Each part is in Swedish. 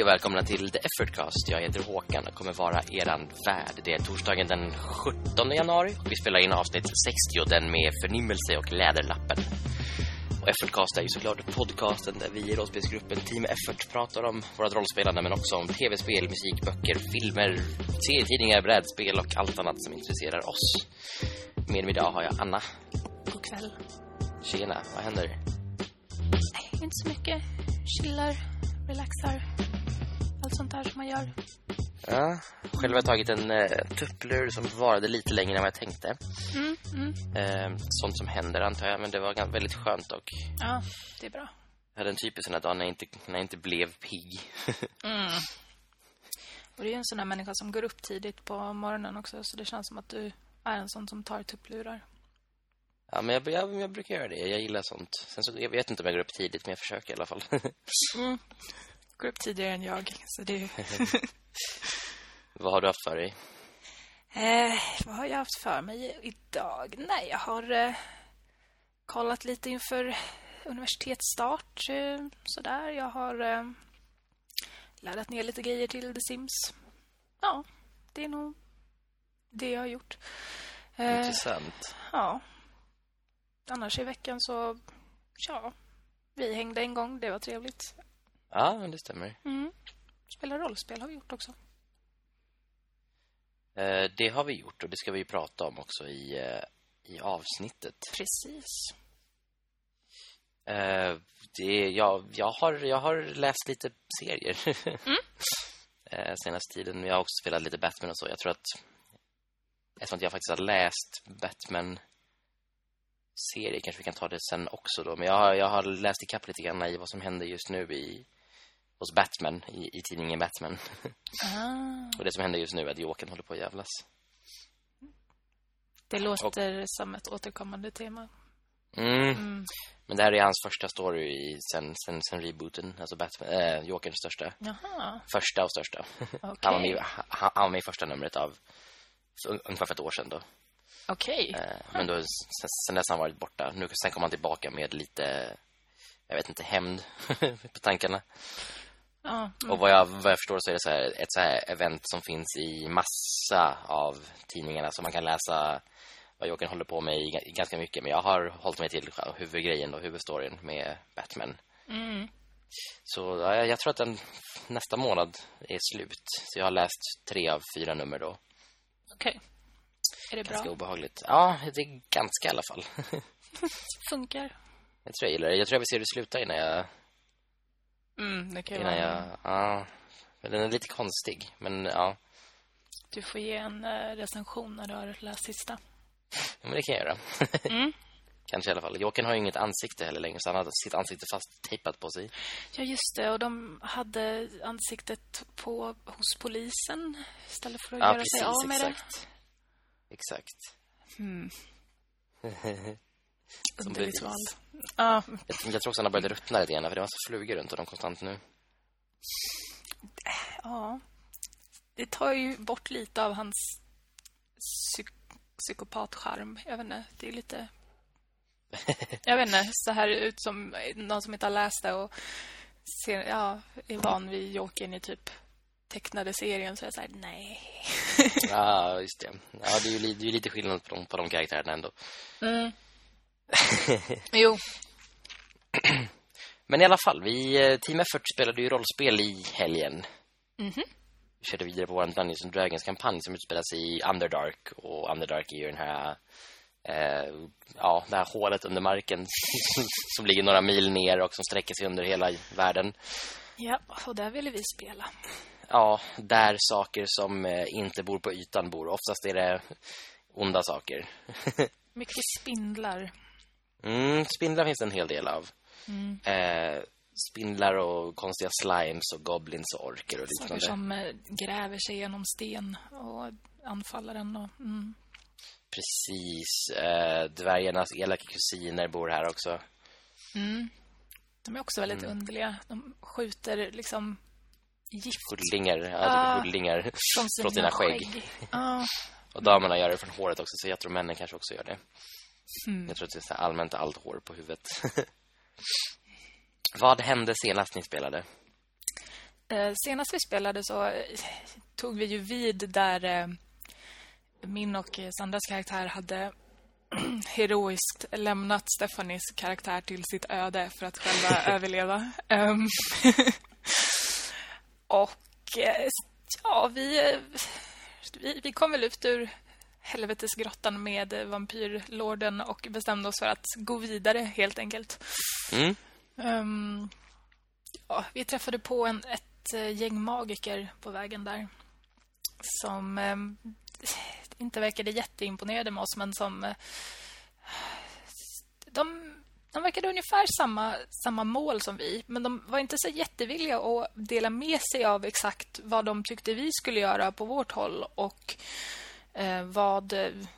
Hej och välkomna till The Effortcast. Jag heter Håkan och kommer vara eran värd. Det är torsdagen den 17 januari och vi spelar in avsnitt 60 den med förnimmelse och läderlappen. Och Effortcast är ju såklart podcasten där vi i rollspelsgruppen Team Effort pratar om vårt rollspelande men också om tv-spel, musik, böcker, filmer, serietidningar, brädspel och allt annat som intresserar oss. Med mig idag har jag Anna. God kväll. Tjena, vad händer? Nej, inte så mycket. Chillar, relaxar. Allt sånt där som man gör. Ja, själv har jag tagit en eh, tupplur som varade lite längre än vad jag tänkte. Mm, mm. Eh, sånt som händer antar jag, men det var väldigt skönt och Ja, det är bra. jag hade en typisk sån här dag när jag inte, när jag inte blev pigg. Mm. Och det är ju en sån där människa som går upp tidigt på morgonen också. Så det känns som att du är en sån som tar tupplurar. ja, men jag, jag, jag brukar göra det. Jag gillar sånt. Sen så, jag vet inte om jag går upp tidigt, men jag försöker i alla fall. Mm. Går upp tidigare än jag. Så det vad har du haft för dig? eh, vad har jag haft för mig idag? Nej, jag har eh, kollat lite inför universitetsstart. Eh, sådär. Jag har eh, laddat ner lite grejer till The Sims. Ja, det är nog det jag har gjort. Eh, Intressant. Ja. Annars i veckan så, ja, vi hängde en gång. Det var trevligt. Ja, men det stämmer. Mm. Spela rollspel har vi gjort också. Eh, det har vi gjort och det ska vi prata om också i, eh, i avsnittet. Precis. Eh, det, jag, jag, har, jag har läst lite serier eh, senaste tiden. Jag har också spelat lite Batman och så. Jag tror att eftersom att jag faktiskt har läst Batman serie kanske vi kan ta det sen också då. Men jag har, jag har läst ikapp lite grann i vad som händer just nu i hos Batman i, i tidningen Batman. Ah, och det som händer just nu är att Jokern håller på att jävlas. det låter som ett återkommande tema. Mm. Mm. Men det här är hans första story i, sen, sen, sen rebooten. Alltså Batman, äh, Jokerns största. Jaha, Första och största. okej. Han, var med, han, han var med i första numret av ungefär för ett år sedan då. Okej. Eh, men då, sen, sen dess har han varit borta. Nu, sen kom han tillbaka med lite, jag vet inte, hämnd på tankarna. Ja, mm. Och vad jag, vad jag förstår så är det så här, ett så här event som finns i massa av tidningarna. Så man kan läsa vad Jokern håller på med i ganska mycket. Men jag har hållit mig till huvudgrejen och huvudstoryn med Batman. Mm. Så ja, jag, tror att den nästa månad är slut. Så jag har läst tre av fyra nummer då. Okej. Är det Ganska bra? obehagligt. Ja, det är ganska i alla fall. Funkar? jag tror jag gillar det. Jag tror jag vill se det sluta innan jag... Mm, det kan Innan vara... jag ja. Den är lite konstig. Men ja, Du får ge en eh, recension när du har läst sista. men det kan jag göra. Mm. Kanske i alla fall. Jokern har ju inget ansikte heller längre. Så han hade sitt ansikte fast tejpat på sig. Ja, just det. Och de hade ansiktet på hos polisen istället för att Ja, göra precis. sig av med Exakt. Exakt. det. Mm. Som bevis. Ja, Jag, jag tror också han har börjat ruttna lite grann. För det en massa flugor runt honom konstant nu. ja. Det tar ju bort lite av hans psyk- psykopatcharm. Jag vet inte, det är lite... Jag vet inte, så här ut som någon som inte har läst det och ser, ja, är van vid Jokern i typ tecknade serien så är jag så här, nej. Ja, just det. Ja, det är ju, det är ju lite skillnad på de, på de karaktärerna ändå. Mm. jo, Men i alla fall, vi, eh, Team Effort spelade ju rollspel i helgen. Mhm. Vi körde vidare på vår Dungeons and Dragons-kampanj som utspelas i Underdark. Och Underdark är ju den här, eh, ja, det här hålet under marken som ligger några mil ner och som sträcker sig under hela världen. ja, och där ville vi spela. Ja, där saker som eh, inte bor på ytan bor. Oftast är det onda saker. Mycket spindlar. Mm, spindlar finns en hel del av. Mm. Eh, spindlar och konstiga slimes och goblins och orker och Saker liknande. som eh, gräver sig genom sten och anfaller en. Och, mm. Precis. Eh, dvärgarnas elaka kusiner bor här också. Mm. De är också väldigt Mm. underliga. De skjuter liksom gift Huddlingar. Ja, Ah. huddlingar. från sina, skägg. skägg. Ja. Och damerna gör det från håret också, så jag tror männen kanske också gör det. Mm. Jag tror att det är allmänt allt hår på huvudet. Vad hände senast ni spelade? Eh, senast vi spelade så eh, tog vi ju vid där eh, min och Sandras karaktär hade heroiskt lämnat Stefanis karaktär till sitt öde för att själva överleva. Um, och ja, vi, vi, vi kom väl ut ur helvetesgrottan med vampyrlorden och bestämde oss för att gå vidare helt enkelt. Mm. Um, ja, vi träffade på en, ett gäng magiker på vägen där som um, inte verkade jätteimponerade med oss men som uh, de, de verkade ungefär samma, samma mål som vi men de var inte så jättevilliga att dela med sig av exakt vad de tyckte vi skulle göra på vårt håll och eh, vad,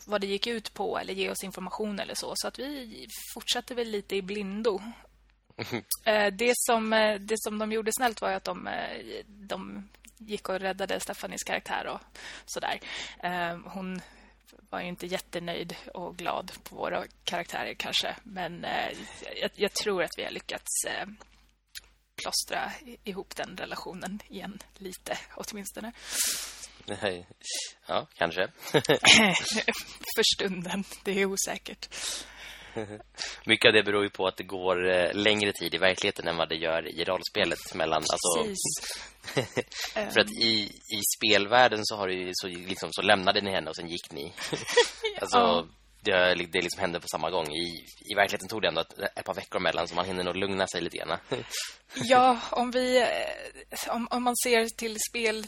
vad det gick ut på eller ge oss information eller så. Så att vi fortsatte väl lite i blindo. eh, det, som, eh, det som de gjorde snällt var att de, eh, de gick och räddade Stefanis karaktär och sådär. Eh, hon var ju inte jättenöjd och glad på våra karaktärer kanske. Men eh, jag, jag, tror att vi har lyckats eh, plåstra ihop den relationen igen lite åtminstone. Ja, kanske. För stunden, det är osäkert. Mycket av det beror ju på att det går eh, längre tid i verkligheten än vad det gör i rollspelet mellan alltså för att i, i spelvärlden så har du så liksom så lämnade ni henne och sen gick ni. alltså ja. det, det liksom hände på samma gång. I, I verkligheten tog det ändå ett, ett par veckor mellan så man hinner nog lugna sig lite grann. ja, om vi eh, om, om man ser till spel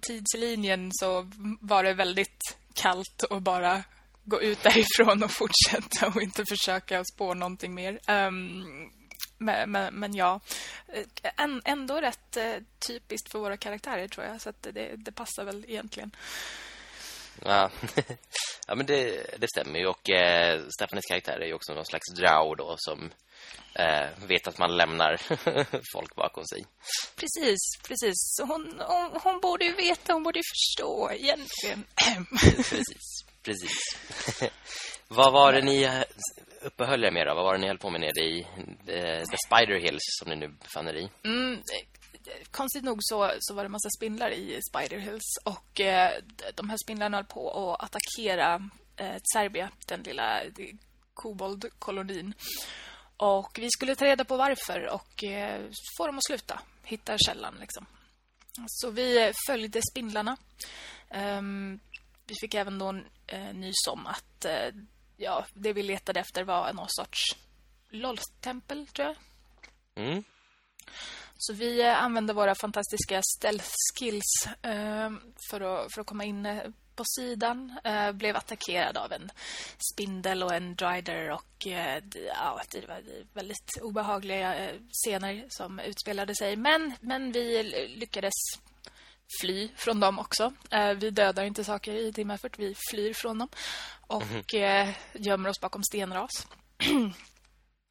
tidslinjen så var det väldigt kallt och bara gå ut därifrån och fortsätta och inte försöka spå någonting mer. Um, men, men, men, ja, eh, ändå rätt eh, typiskt för våra karaktärer tror jag. Så det, det passar väl egentligen. Ja, ja men det, det stämmer ju. Och eh, Stefanis karaktär är ju också någon slags drow då som eh, vet att man lämnar folk bakom sig. Precis, precis. Hon, hon, hon borde ju veta, hon borde ju förstå egentligen. precis, precis. Vad var det ni uppehöll er med då? Vad var det ni höll på med nere i uh, The Spider Hills som ni nu befann er i? Mm, konstigt nog så, så var det massa spindlar i Spider Hills och eh, de här spindlarna höll på att attackera eh, Serbia, den lilla eh, koboldkolonin. Och vi skulle ta reda på varför och eh, få dem att sluta. Hitta källan liksom. Så vi följde spindlarna. Um, vi fick även då eh, nys om att eh, ja, det vi letade efter var någon sorts LOL-tempel, tror jag. Mm. Så vi eh, använde våra fantastiska stealth skills eh, för, att, för att komma in eh, på sidan. Blev attackerad av en spindel och en drider och ja, det var väldigt obehagliga eh, scener som utspelade sig. Men, men vi lyckades fly från dem också. vi dödar inte saker i Team Effort, vi flyr från dem och mm -hmm. gömmer oss bakom stenras.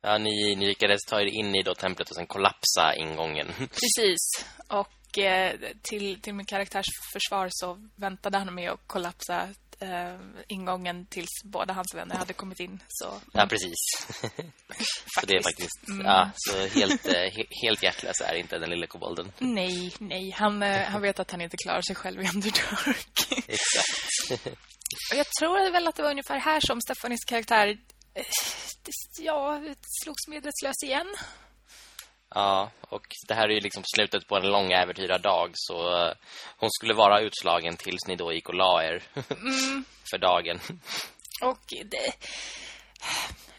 Ja, ni, ni lyckades ta er in i då templet och sen kollapsa ingången. Precis. Och eh, till, till min karaktärs försvar så väntade han med att kollapsa eh, ingången tills båda hans vänner hade kommit in. Så, ja, precis. så det är faktiskt mm. ja, så helt, eh, helt hjärtlös är inte den lilla kobolden. Nej, nej. Han, eh, han vet att han inte klarar sig själv i Underdark. Exakt. Och jag tror väl att det var ungefär här som Stefanis karaktär ja, slogs medvetslös igen. Ja, och det här är ju liksom slutet på en lång äventyrardag så uh, hon skulle vara utslagen tills ni då gick och la er mm. för dagen. Och det,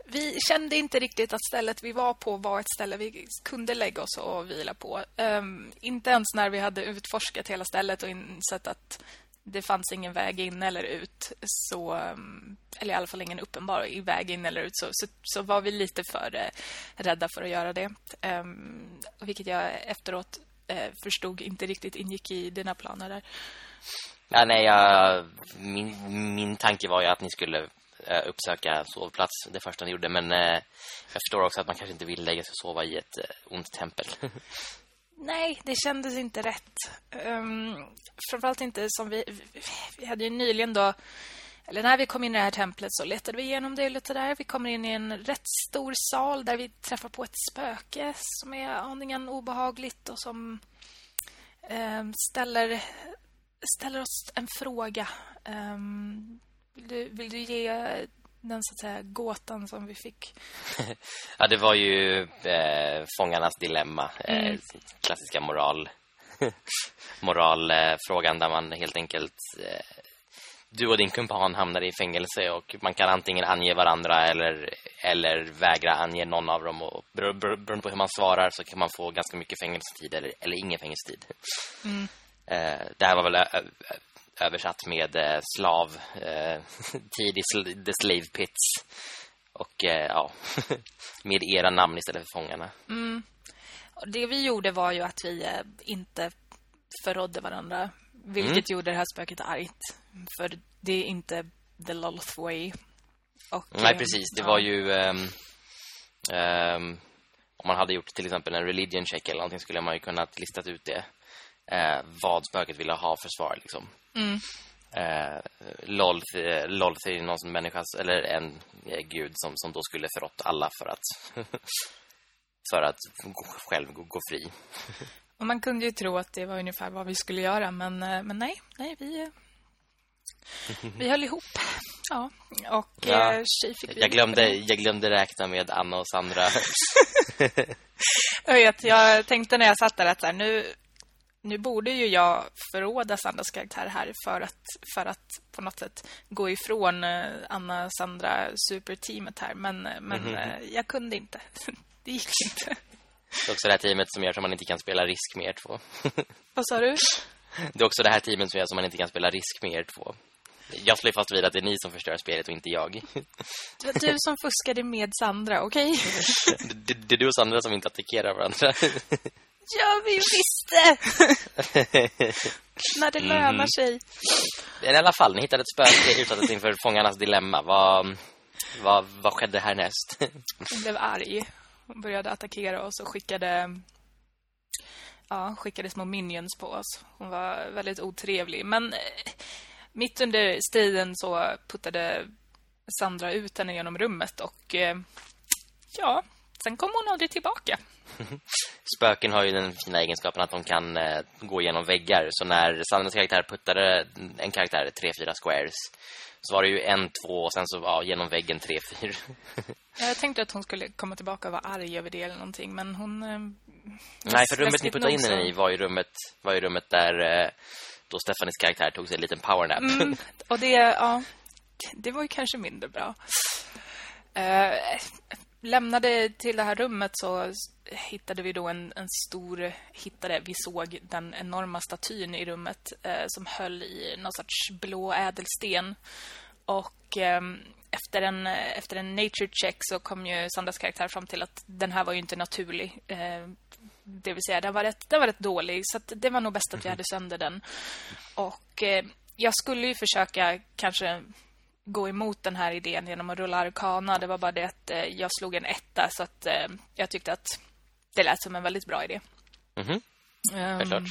vi kände inte riktigt att stället vi var på var ett ställe vi kunde lägga oss och vila på. Um, inte ens när vi hade utforskat hela stället och insett att det fanns ingen väg in eller ut så mm, eller i alla fall ingen uppenbar väg in eller ut så, så, så var vi lite för eh, rädda för att göra det. Um, vilket jag efteråt eh, förstod inte riktigt ingick i dina planer där. Ja, nej, jag, min, min tanke var ju att ni skulle eh, uppsöka sovplats det första ni gjorde men eh, jag förstår också att man kanske inte vill lägga sig och sova i ett eh, ont tempel. Nej, det kändes inte rätt. Um, framförallt inte som vi... Vi hade ju nyligen då... Eller när vi kom in i det här templet så letade vi igenom det lite där. Vi kommer in i en rätt stor sal där vi träffar på ett spöke som är aningen obehagligt och som um, ställer, ställer oss en fråga. Um, vill, du, vill du ge den så att säga gåtan som vi fick? ja, det var ju eh, fångarnas dilemma. Eh, Mm. klassiska moral moralfrågan där man helt enkelt eh, du och din kumpan hamnar i fängelse och man kan antingen ange varandra eller, eller vägra ange någon av dem och bero- bero- beroende på hur man svarar så kan man få ganska mycket fängelsetid eller, eller ingen fängelsetid. Mm. Eh, det här var väl ö- ö- översatt med eh, slav eh, tid i sl- the slave pits och eh, ja med era namn istället för fångarna. Mm. Det vi gjorde var ju att vi eh, inte förrådde varandra. Vilket Mm. gjorde det här spöket argt. För det är inte the Lolth way. Och, Nej, eh, precis. Det ja. var ju... ehm, ehm, om man hade gjort till exempel en religion check eller någonting skulle man ju kunnat listat ut det. Eh, vad spöket ville ha för svar, liksom. Mm. Eh, Lolth, eh, Lolth är någon som människas, eller en eh, gud som, som då skulle förrått alla för att... för att själv gå, gå fri. Och man kunde ju tro att det var ungefär vad vi skulle göra. Men, eh, men nej, nej vi, eh, vi höll ihop. Ja, och Ja. ja. tjej fick vi Jag glömde, jag glömde räkna med Anna och Sandra. Jag vet, jag tänkte när jag satt där att så här, nu, nu borde ju jag förråda Sandras karaktär här för att, för att på något sätt gå ifrån eh, Anna, Sandra, superteamet här. Men, eh, men Mhm. eh, jag kunde inte. Det gick inte. Det är också det här teamet som gör så man inte kan spela risk med er två. Vad sa du? Det är också det här teamet som gör så man inte kan spela risk med er två. Jag slår fast vid att det är ni som förstör spelet och inte jag. Det var du som fuskade med Sandra, okej? Det, det är du och Sandra som inte attackerar varandra. Ja, vi visste! När det lönar Mhm. sig. Men I alla fall, ni hittade ett spöke utsatt inför fångarnas dilemma. Vad, vad, vad skedde härnäst? Hon blev arg. Hon började attackera oss och skickade ja, skickade små minions på oss. Hon var väldigt otrevlig. Men eh, mitt under striden så puttade Sandra ut henne genom rummet och eh, ja, sen kom hon aldrig tillbaka. Spöken har ju den fina egenskapen att de kan eh, gå igenom väggar. Så när Sandras karaktär puttade en karaktär tre, fyra squares så var det ju en, två och sen så ja, genom väggen tre, fyra. Jag tänkte att hon skulle komma tillbaka och vara arg över det eller någonting, men hon... eh, Nej, för rummet ni puttade in henne i var ju rummet, var ju rummet där eh, då Stefanis karaktär tog sig en liten powernap. Mm, och det, ja, det var ju kanske mindre bra. Eh, lämnade till det här rummet så hittade vi då en, en stor... Hittade, vi såg den enorma statyn i rummet eh, som höll i någon sorts blå ädelsten. Och ehm, efter, en, efter en nature check så kom ju Sandras karaktär fram till att den här var ju inte naturlig. Eh, det vill säga, den var rätt, den var rätt dålig. Så det var nog bäst att vi hade sönder den. Och eh, jag skulle ju försöka kanske gå emot den här idén genom att rulla arkana. Det var bara det att eh, jag slog en etta så att eh, jag tyckte att det lät som en väldigt bra idé. Mhm, Ehm, självklart.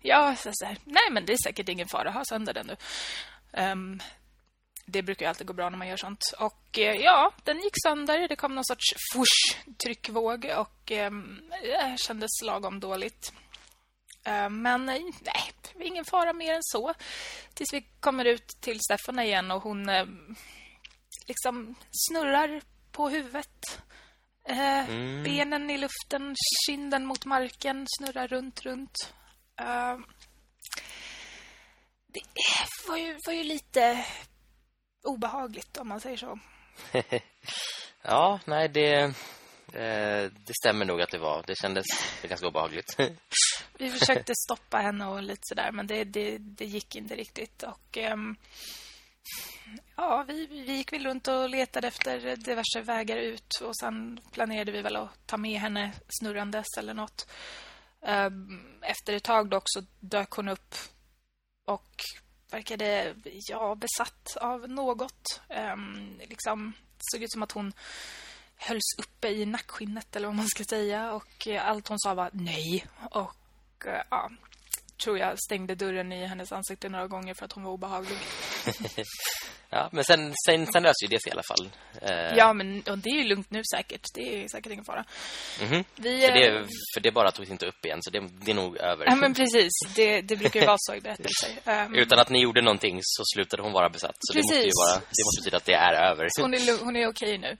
Ja, så så här, nej men det är säkert ingen fara. Ha sönder den nu. Ehm, det brukar ju alltid gå bra när man gör sånt. Och eh, ja, den gick sönder. Det kom någon sorts fush, tryckvåg och um, det kändes lagom dåligt. Ehm, men eh, nej, ingen fara mer än så. Tills vi kommer ut till Stefana igen och hon eh, liksom snurrar på huvudet. Eh, Mm. Benen i luften, kinden mot marken, snurrar runt, runt. Eh, det var ju, var ju lite obehagligt, om man säger så. Ja, nej det, eh, det stämmer nog att det var. Det kändes ganska obehagligt. Vi försökte stoppa henne och lite sådär, men det, det, det gick inte riktigt. Och ehm, ja, vi, vi gick väl runt och letade efter diverse vägar ut. Och sen planerade vi väl att ta med henne snurrandes eller något. Ehm, efter ett tag dock så dök hon upp och verkade ja, besatt av något. Um, liksom såg ut som att hon hölls uppe i nackskinnet eller vad man ska säga. Och eh, allt hon sa var nej. Och eh, ja, tror jag stängde dörren i hennes ansikte några gånger för att hon var obehaglig. ja, men sen, sen, sen löser ju det sig i alla fall. Uh... Ja, men och det är ju lugnt nu säkert. Det är säkert ingen fara. Mm -hmm. Vi, för, det, eh, för det bara togs inte upp igen, så det, det är nog över. Ja, men precis. Det, det brukar ju vara så i berättelser. Um... Utan att ni gjorde någonting så slutade hon vara besatt. Så precis. det måste ju vara, det måste betyda att det är över. Så hon är, hon är okej nu.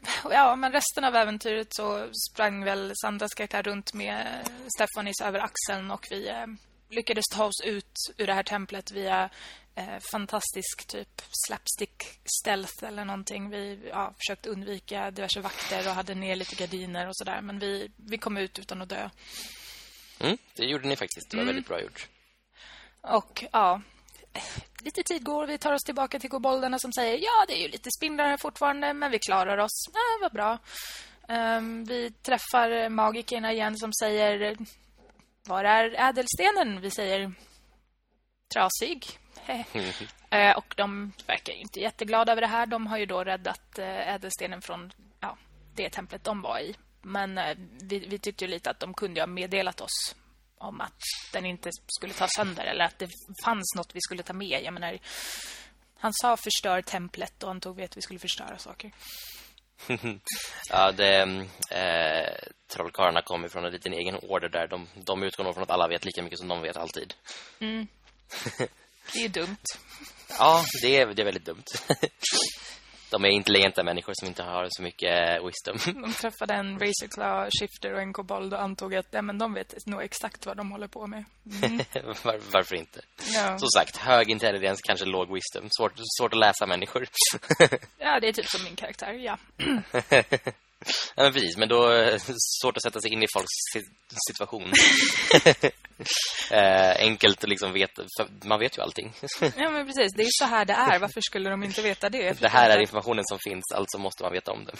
Ja, men resten av äventyret så sprang väl Sandras karaktär runt med Stefanis över axeln och vi eh, lyckades ta oss ut ur det här templet via eh, fantastisk typ slapstick stealth eller någonting. Vi ja, försökte undvika diverse vakter och hade ner lite gardiner och sådär. Men vi, vi kom ut utan att dö. Mm, det gjorde ni faktiskt. Det var mm. väldigt bra gjort. Och ja, lite tid går vi tar oss tillbaka till kobolderna som säger ja, det är ju lite spindlar här fortfarande, men vi klarar oss. Ja, vad bra. Um, vi träffar magikerna igen som säger var är ädelstenen? Vi säger trasig. uh, och de verkar inte jätteglada över det här. De har ju då räddat uh, ädelstenen från ja, det templet de var i. Men uh, vi, vi tyckte ju lite att de kunde ha meddelat oss om att den inte skulle ta sönder eller att det fanns något vi skulle ta med. Jag menar, han sa förstör templet och han tog vet att vi skulle förstöra saker. ja, det, eh, trollkarlarna kommer från en liten egen order där. De, de utgår nog från att alla vet lika mycket som de vet alltid. Mm. Det är dumt. ja, det är, det är väldigt dumt. de är intelligenta människor som inte har så mycket eh, wisdom. De träffade en Razorclaw shifter och en kobold och antog att ja, men de vet nog exakt vad de håller på med. Mm. Var, varför inte? Ja. Som sagt, hög intelligens, kanske låg wisdom. Svårt, svårt att läsa människor. ja, det är typ som min karaktär, ja. Ja, men precis, men då är det svårt att sätta sig in i folks situation. eh, enkelt att liksom veta, man vet ju allting. ja, men precis, det är så här det är. Varför skulle de inte veta det? Det här är informationen som finns, alltså måste man veta om det.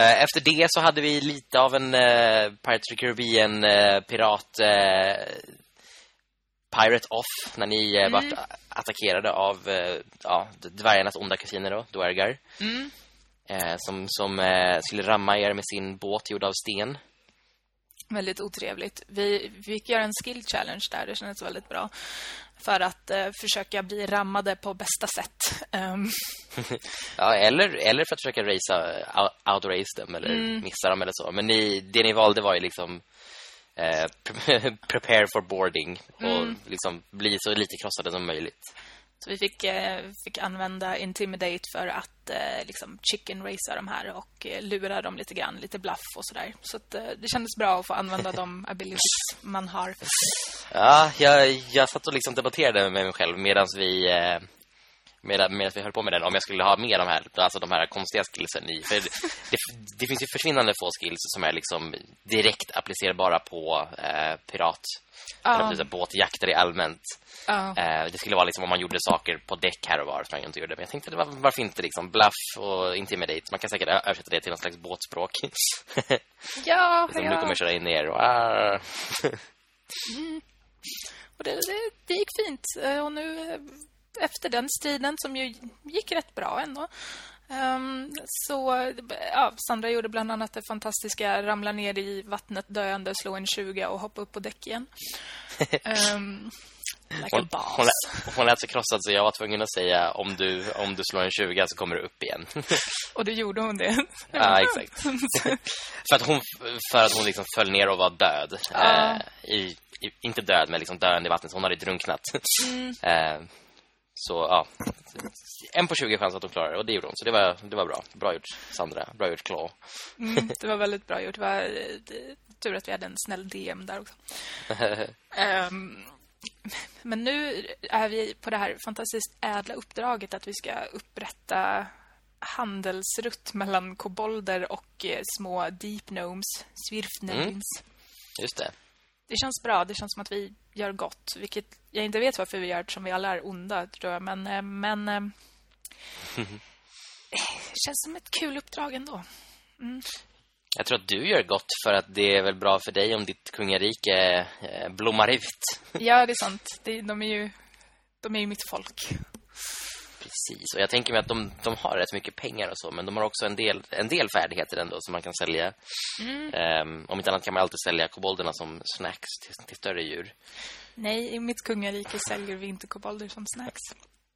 eh, efter det så hade vi lite av en eh, Pirates of the Caribbean eh, pirat eh, Pirate Off när ni eh, mm. vart attackerade av eh, ja, dvärgarnas onda kusiner då, dvärgar. Mm eh, som, som eh, skulle ramma er med sin båt gjord av sten. Väldigt otrevligt. Vi, vi fick göra en skill challenge där, det kändes väldigt bra. För att eh, försöka bli rammade på bästa sätt. Um. ja, eller, eller för att försöka raisa, outrace dem eller mm. missa dem eller så. Men ni, det ni valde var ju liksom eh, prepare for boarding och mm. liksom bli så lite krossade som möjligt. Så vi fick, eh, fick använda Intimidate för att eh, liksom chicken racea de här och eh, lura dem lite grann, lite bluff och sådär. Så att, det kändes bra att få använda de abilities man har. Ja, jag, jag satt och liksom debatterade med mig själv medan vi medan, medan vi höll på med den om jag skulle ha med de här alltså de här konstiga skillsen i för det, det finns ju försvinnande få skills som är liksom direkt applicerbara på eh, pirat uh. båtjakter i allmänt. Uh. Eh, det skulle vara liksom om man gjorde saker på däck här och var som jag inte gjorde. Men jag tänkte var, varför inte liksom bluff och intimidate. Man kan säkert översätta det till någon slags båtspråk. ja, liksom, ja. Nu kommer köra in er och ah. mm. Och det, det, det gick fint. Eh, och nu efter den striden som ju gick rätt bra ändå. Um, så ja, Sandra gjorde bland annat det fantastiska ramla ner i vattnet döende, slå en 20 och hoppa upp på däck igen. Um, like hon, hon, hon lät så krossad så jag var tvungen att säga om du, om du slår en 20 så kommer du upp igen. och det gjorde hon det. ja, exakt. för att hon, för att hon liksom föll ner och var död. Ja. Uh, i, i, inte död, men liksom döende i vattnet. Hon hade drunknat. Mm. Uh, så ja, en på 20 chans att de klarar det och det gjorde de. Så det var, det var bra. Bra gjort Sandra, bra gjort Claw. Mm, det var väldigt bra gjort. Det var det, tur att vi hade en snäll DM där också. um, men nu är vi på det här fantastiskt ädla uppdraget att vi ska upprätta handelsrutt mellan kobolder och eh, små deep gnomes, svirfnames. Mm. Just det. Det känns bra. Det känns som att vi gör gott. Vilket jag inte vet varför vi gör som vi alla är onda, tror jag. Men, eh, men eh, det känns som ett kul uppdrag ändå. Mm. Jag tror att du gör gott för att det är väl bra för dig om ditt kungarike eh, blommar ut. Ja, det är sant. De, är ju, de är ju mitt folk. Precis, och jag tänker mig att de, de har rätt mycket pengar och så Men de har också en del, en del färdigheter ändå som man kan sälja. Mm. um, Om inte annat kan man alltid sälja kobolderna som snacks till, till större djur. Nej, i mitt kungarike säljer vi inte kobolder som snacks.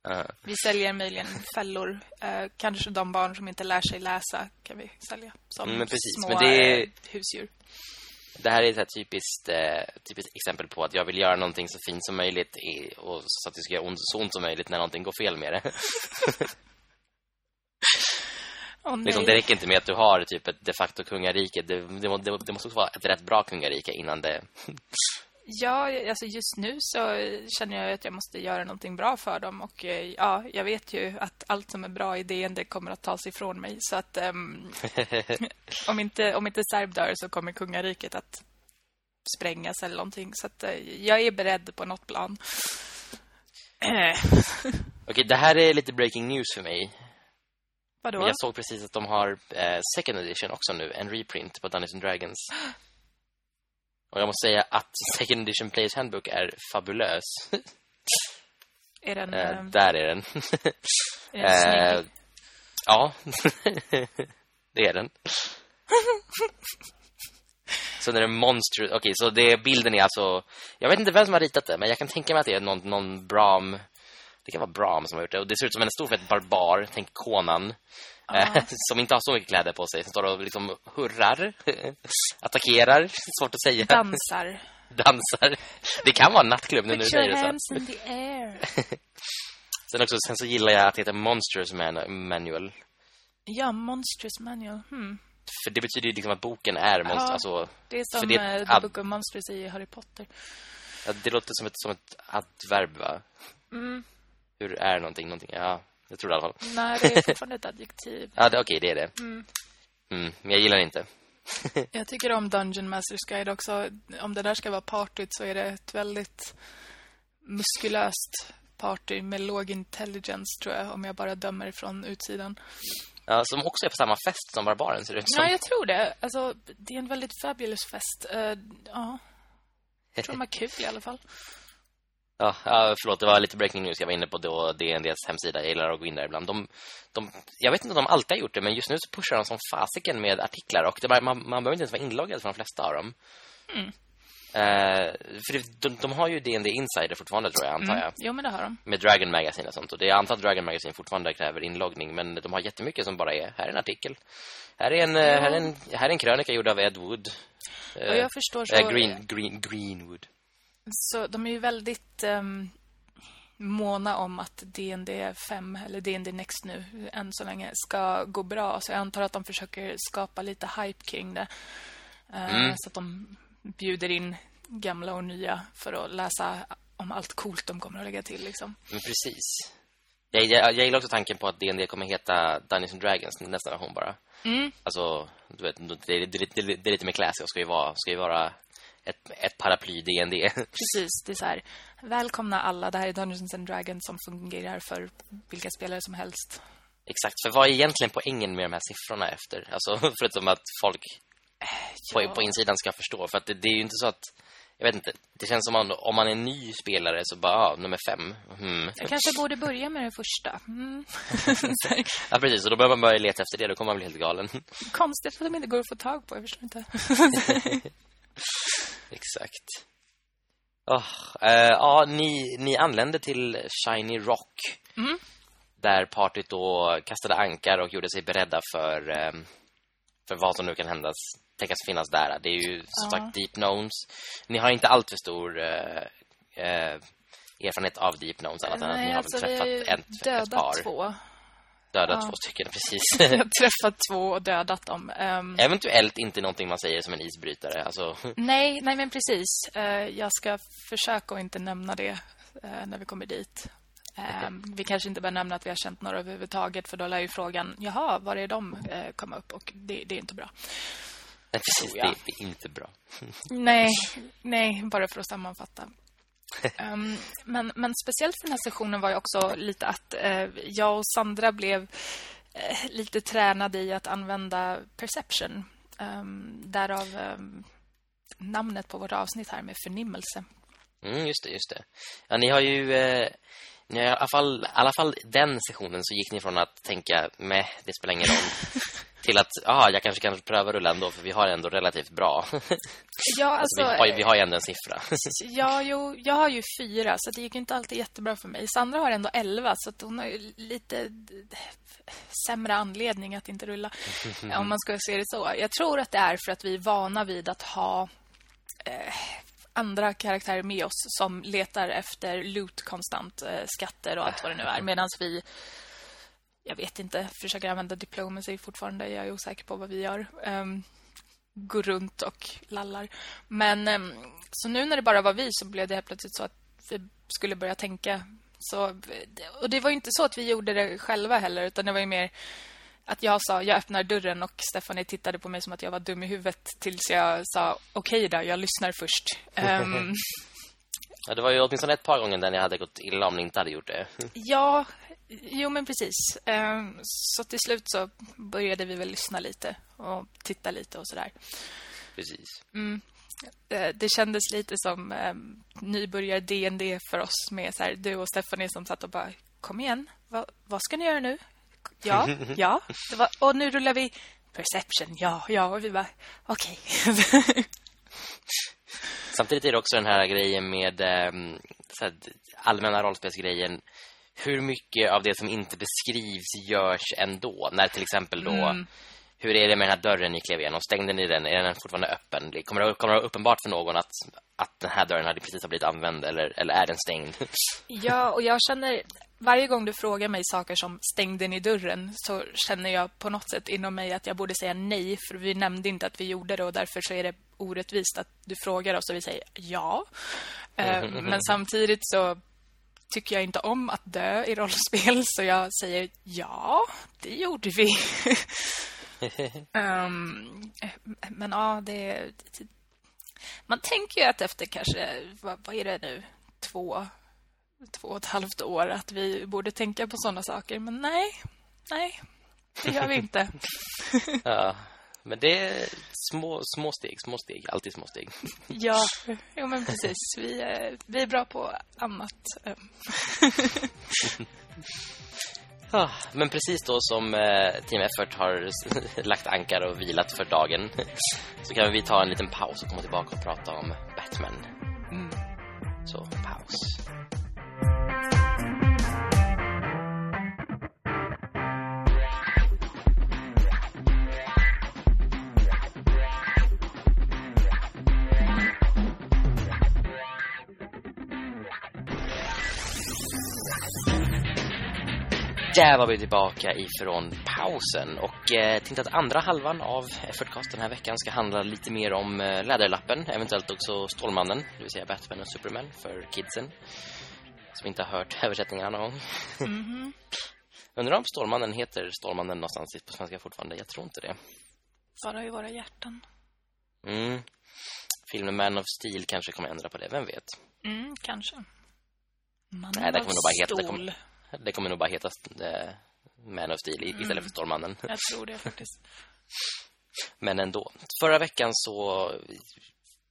Uh. Vi säljer möjligen fällor. Uh, Kanske de barn som inte lär sig läsa kan vi sälja Som mm, precis, små men det... Eh, husdjur det här är ett typiskt, eh, typiskt exempel på att jag vill göra någonting så fint som möjligt och så att det ska göra ont, så ont som möjligt när någonting går fel med det. oh, liksom, det räcker inte med att du har typ ett de facto kungarike. Det, det, det, det måste också vara ett rätt bra kungarike innan det... ja, alltså just nu så känner jag att jag måste göra någonting bra för dem. Och eh, ja, jag vet ju att allt som är bra i DND kommer att tas ifrån mig. Så att um, om, inte, om inte Serb dör så kommer kungariket att sprängas eller någonting. Så att uh, jag är beredd på något plan. Okej, okay, det här är lite breaking news för mig. Vadå? jag såg precis att de har eh, second edition också nu, en reprint på Dungeons Dragons. Och jag måste säga att second edition Players Handbook är fabulös. Är den... Ehm, där är den. är den eh, ja, det är den. så det är monster. Okej, okay, så det bilden är alltså jag vet inte vem som har ritat det, men jag kan tänka mig att det är någon någon Bram det kan vara Bram som har gjort det. Och det ser ut som en stor fet barbar, tänk Conan. Uh. som inte har så mycket kläder på sig. Som står och liksom hurrar, attackerar, svårt att säga. Dansar. Dansar. Det kan vara en nattklubb nu du säger det så. hands in the air. sen, också, sen så gillar jag att det heter Monsters Manual. Ja, Monsters Manual. Hmm. För det betyder ju liksom att boken är monster. Ja, alltså, det är som det, uh, The Book of Monsters i Harry Potter. Ja, det låter som ett, som ett adverb, va? Mm. Hur är någonting? någonting? Ja, jag tror det i alla fall. Nej, det är fortfarande ett adjektiv. ja, okej, okay, det är det. Mm. Mm, men jag gillar det inte. jag tycker om Dungeon Masters Guide också. Om det där ska vara partyt så är det ett väldigt muskulöst party med låg intelligence tror jag. Om jag bara dömer från utsidan. Ja, som också är på samma fest som Barbaren ser ut som. Ja, jag tror det. Alltså, det är en väldigt fabulous fest. Uh, ja. Jag tror de har kul i alla fall. Ja, förlåt, det var lite breaking news. Jag var inne på då DNDs hemsida. Jag gillar att gå in där ibland. De, de, jag vet inte om de alltid har gjort det, men just nu så pushar de som fasiken med artiklar. Och det man, man behöver inte ens vara inloggad för de flesta av dem. Mm. Uh, för det, de, de, har ju D&D Insider fortfarande tror jag, antar mm. jag. Jo, men det har de. Med Dragon Magazine och sånt. Och det, jag antar att Dragon Magazine fortfarande kräver inloggning. Men de har jättemycket som bara är, här är en artikel. Här är en, ja. här är en, här är en krönika gjord av Ed Wood. Och jag förstår så... Uh, green, green, Greenwood. Så de är ju väldigt um, måna om att D&D 5 eller D&D Next nu än så länge ska gå bra. Så jag antar att de försöker skapa lite hype kring det. Uh, mm. Så att de bjuder in gamla och nya för att läsa om allt coolt de kommer att lägga till. Liksom. Men precis. Jag, jag, jag gillar också tanken på att D&D kommer heta Dungeons and Dragons nästa version bara. Mm. Alltså, du vet, det, det, det, det är lite mer classy och ska ju vara, ska ju vara ett, ett paraply D&D. Precis, det är så här. Välkomna alla, det här är Dungeons and Dragons som fungerar för vilka spelare som helst. Exakt, för vad är egentligen poängen med de här siffrorna efter? Alltså, förutom att folk ja. på, på insidan ska förstå. För att det, det, är ju inte så att jag vet inte, det känns som att om man är ny spelare så bara, ah, nummer fem. Mm. Jag kanske borde börja med det första. Mm. ja, precis. Och då börjar man börja leta efter det. Då kommer man bli helt galen. Konstigt att de inte går att få tag på, jag förstår inte. Exakt. Oh, uh, ja, ni, ni anlände till Shiny Rock. Mm. Där partyt då kastade ankar och gjorde sig beredda för, um, för vad som nu kan hända, tänkas finnas där. Det är ju som sagt Deep Gnomes. Ni har inte allt för stor uh, uh, erfarenhet av Deep Gnomes. Annat än att ni har alltså, träffat ett, ett par. två. Dödat ja. två stycken, precis. jag har träffat två och dödat dem. Um, Eventuellt inte någonting man säger som en isbrytare. Alltså. Nej, nej, men precis. Uh, jag ska försöka att inte nämna det uh, när vi kommer dit. Um, vi kanske inte bör nämna att vi har känt några överhuvudtaget för då lär ju frågan, jaha, var är de uh, komma upp? Och det, det är inte bra. Nej, precis, det, det är inte bra. nej, nej, bara för att sammanfatta um, men, men speciellt den här sessionen var ju också lite att uh, jag och Sandra blev uh, lite tränade i att använda perception. Um, därav um, namnet på vårt avsnitt här med förnimmelse. Mm, just det, just det. Ja, ni har ju... Eh, I alla, fall, I alla fall den sessionen så gick ni från att tänka med det spelar ingen roll till att ah, jag kanske kan pröva rulla ändå för vi har ändå relativt bra. Ja, alltså, alltså, vi, har, vi har ju ändå en siffra. ja, jo, jag har ju fyra så det gick inte alltid jättebra för mig. Sandra har ändå elva så hon har ju lite sämre anledning att inte rulla om man ska se det så. Jag tror att det är för att vi är vana vid att ha eh, andra karaktärer med oss som letar efter loot konstant, eh, skatter och allt vad det nu är. Medan vi, jag vet inte, försöker använda diplomacy fortfarande. Jag är osäker på vad vi gör. Um, går runt och lallar. Men um, så nu när det bara var vi så blev det helt plötsligt så att vi skulle börja tänka. Så, och det var inte så att vi gjorde det själva heller utan det var mer att jag sa jag öppnar dörren och Stephanie tittade på mig som att jag var dum i huvudet tills jag sa okej okay då, jag lyssnar först. Um, ja, det var ju åtminstone ett par gånger där ni hade gått illa om ni inte hade gjort det. ja, jo men precis. Um, så till slut så började vi väl lyssna lite och titta lite och sådär. Precis. Mm. Eh, det kändes lite som um, nybörjar D&D för oss med så här, du och Stephanie som satt och bara kom igen, Va, vad ska ni göra nu? Ja, ja. Var, och nu rullar vi perception. Ja, ja. Och vi bara, okej. Okay. Samtidigt är det också den här grejen med eh, här, allmänna rollspelsgrejen. Hur mycket av det som inte beskrivs görs ändå? När till exempel då... Mm. Hur är det med den här dörren ni klev igenom? Stängde ni den? Är den fortfarande öppen? Kommer det, kommer det vara uppenbart för någon att, att den här dörren hade precis har blivit använd? Eller, eller är den stängd? Ja, och jag känner varje gång du frågar mig saker som stängde ni dörren så känner jag på något sätt inom mig att jag borde säga nej för vi nämnde inte att vi gjorde det och därför så är det orättvist att du frågar oss och vi säger ja. Mm. Men samtidigt så tycker jag inte om att dö i rollspel så jag säger ja, det gjorde vi. um, men ja, det man tänker ju att efter kanske vad, vad är det nu? Två två och ett halvt år att vi borde tänka på sådana saker. Men nej, nej, det gör vi inte. ja, men det är små, små steg, små steg, alltid små steg. ja, jo, men precis. Vi är, vi är bra på annat. Ja, men precis då som eh, Team Effort har lagt ankar och vilat för dagen så kan vi ta en liten paus och komma tillbaka och prata om Batman. Mm. Så, paus. Där var vi tillbaka ifrån pausen och eh, tänkte att andra halvan av Effortcast den här veckan ska handla lite mer om eh, Läderlappen, eventuellt också Stålmannen, det vill säga Batman och Superman för kidsen som inte har hört översättningarna någon gång. Mm -hmm. Undrar om Stålmannen heter Stålmannen någonstans på svenska fortfarande, jag tror inte det. Bara i våra hjärtan. Mm. Filmen Man of Steel kanske kommer ändra på det, vem vet? Mm, kanske. Man Nej, det kommer nog bara heta det kommer, det kommer nog bara heta eh, Man of Steel istället mm. för Stålmannen. Jag tror det faktiskt. Men ändå. Förra veckan så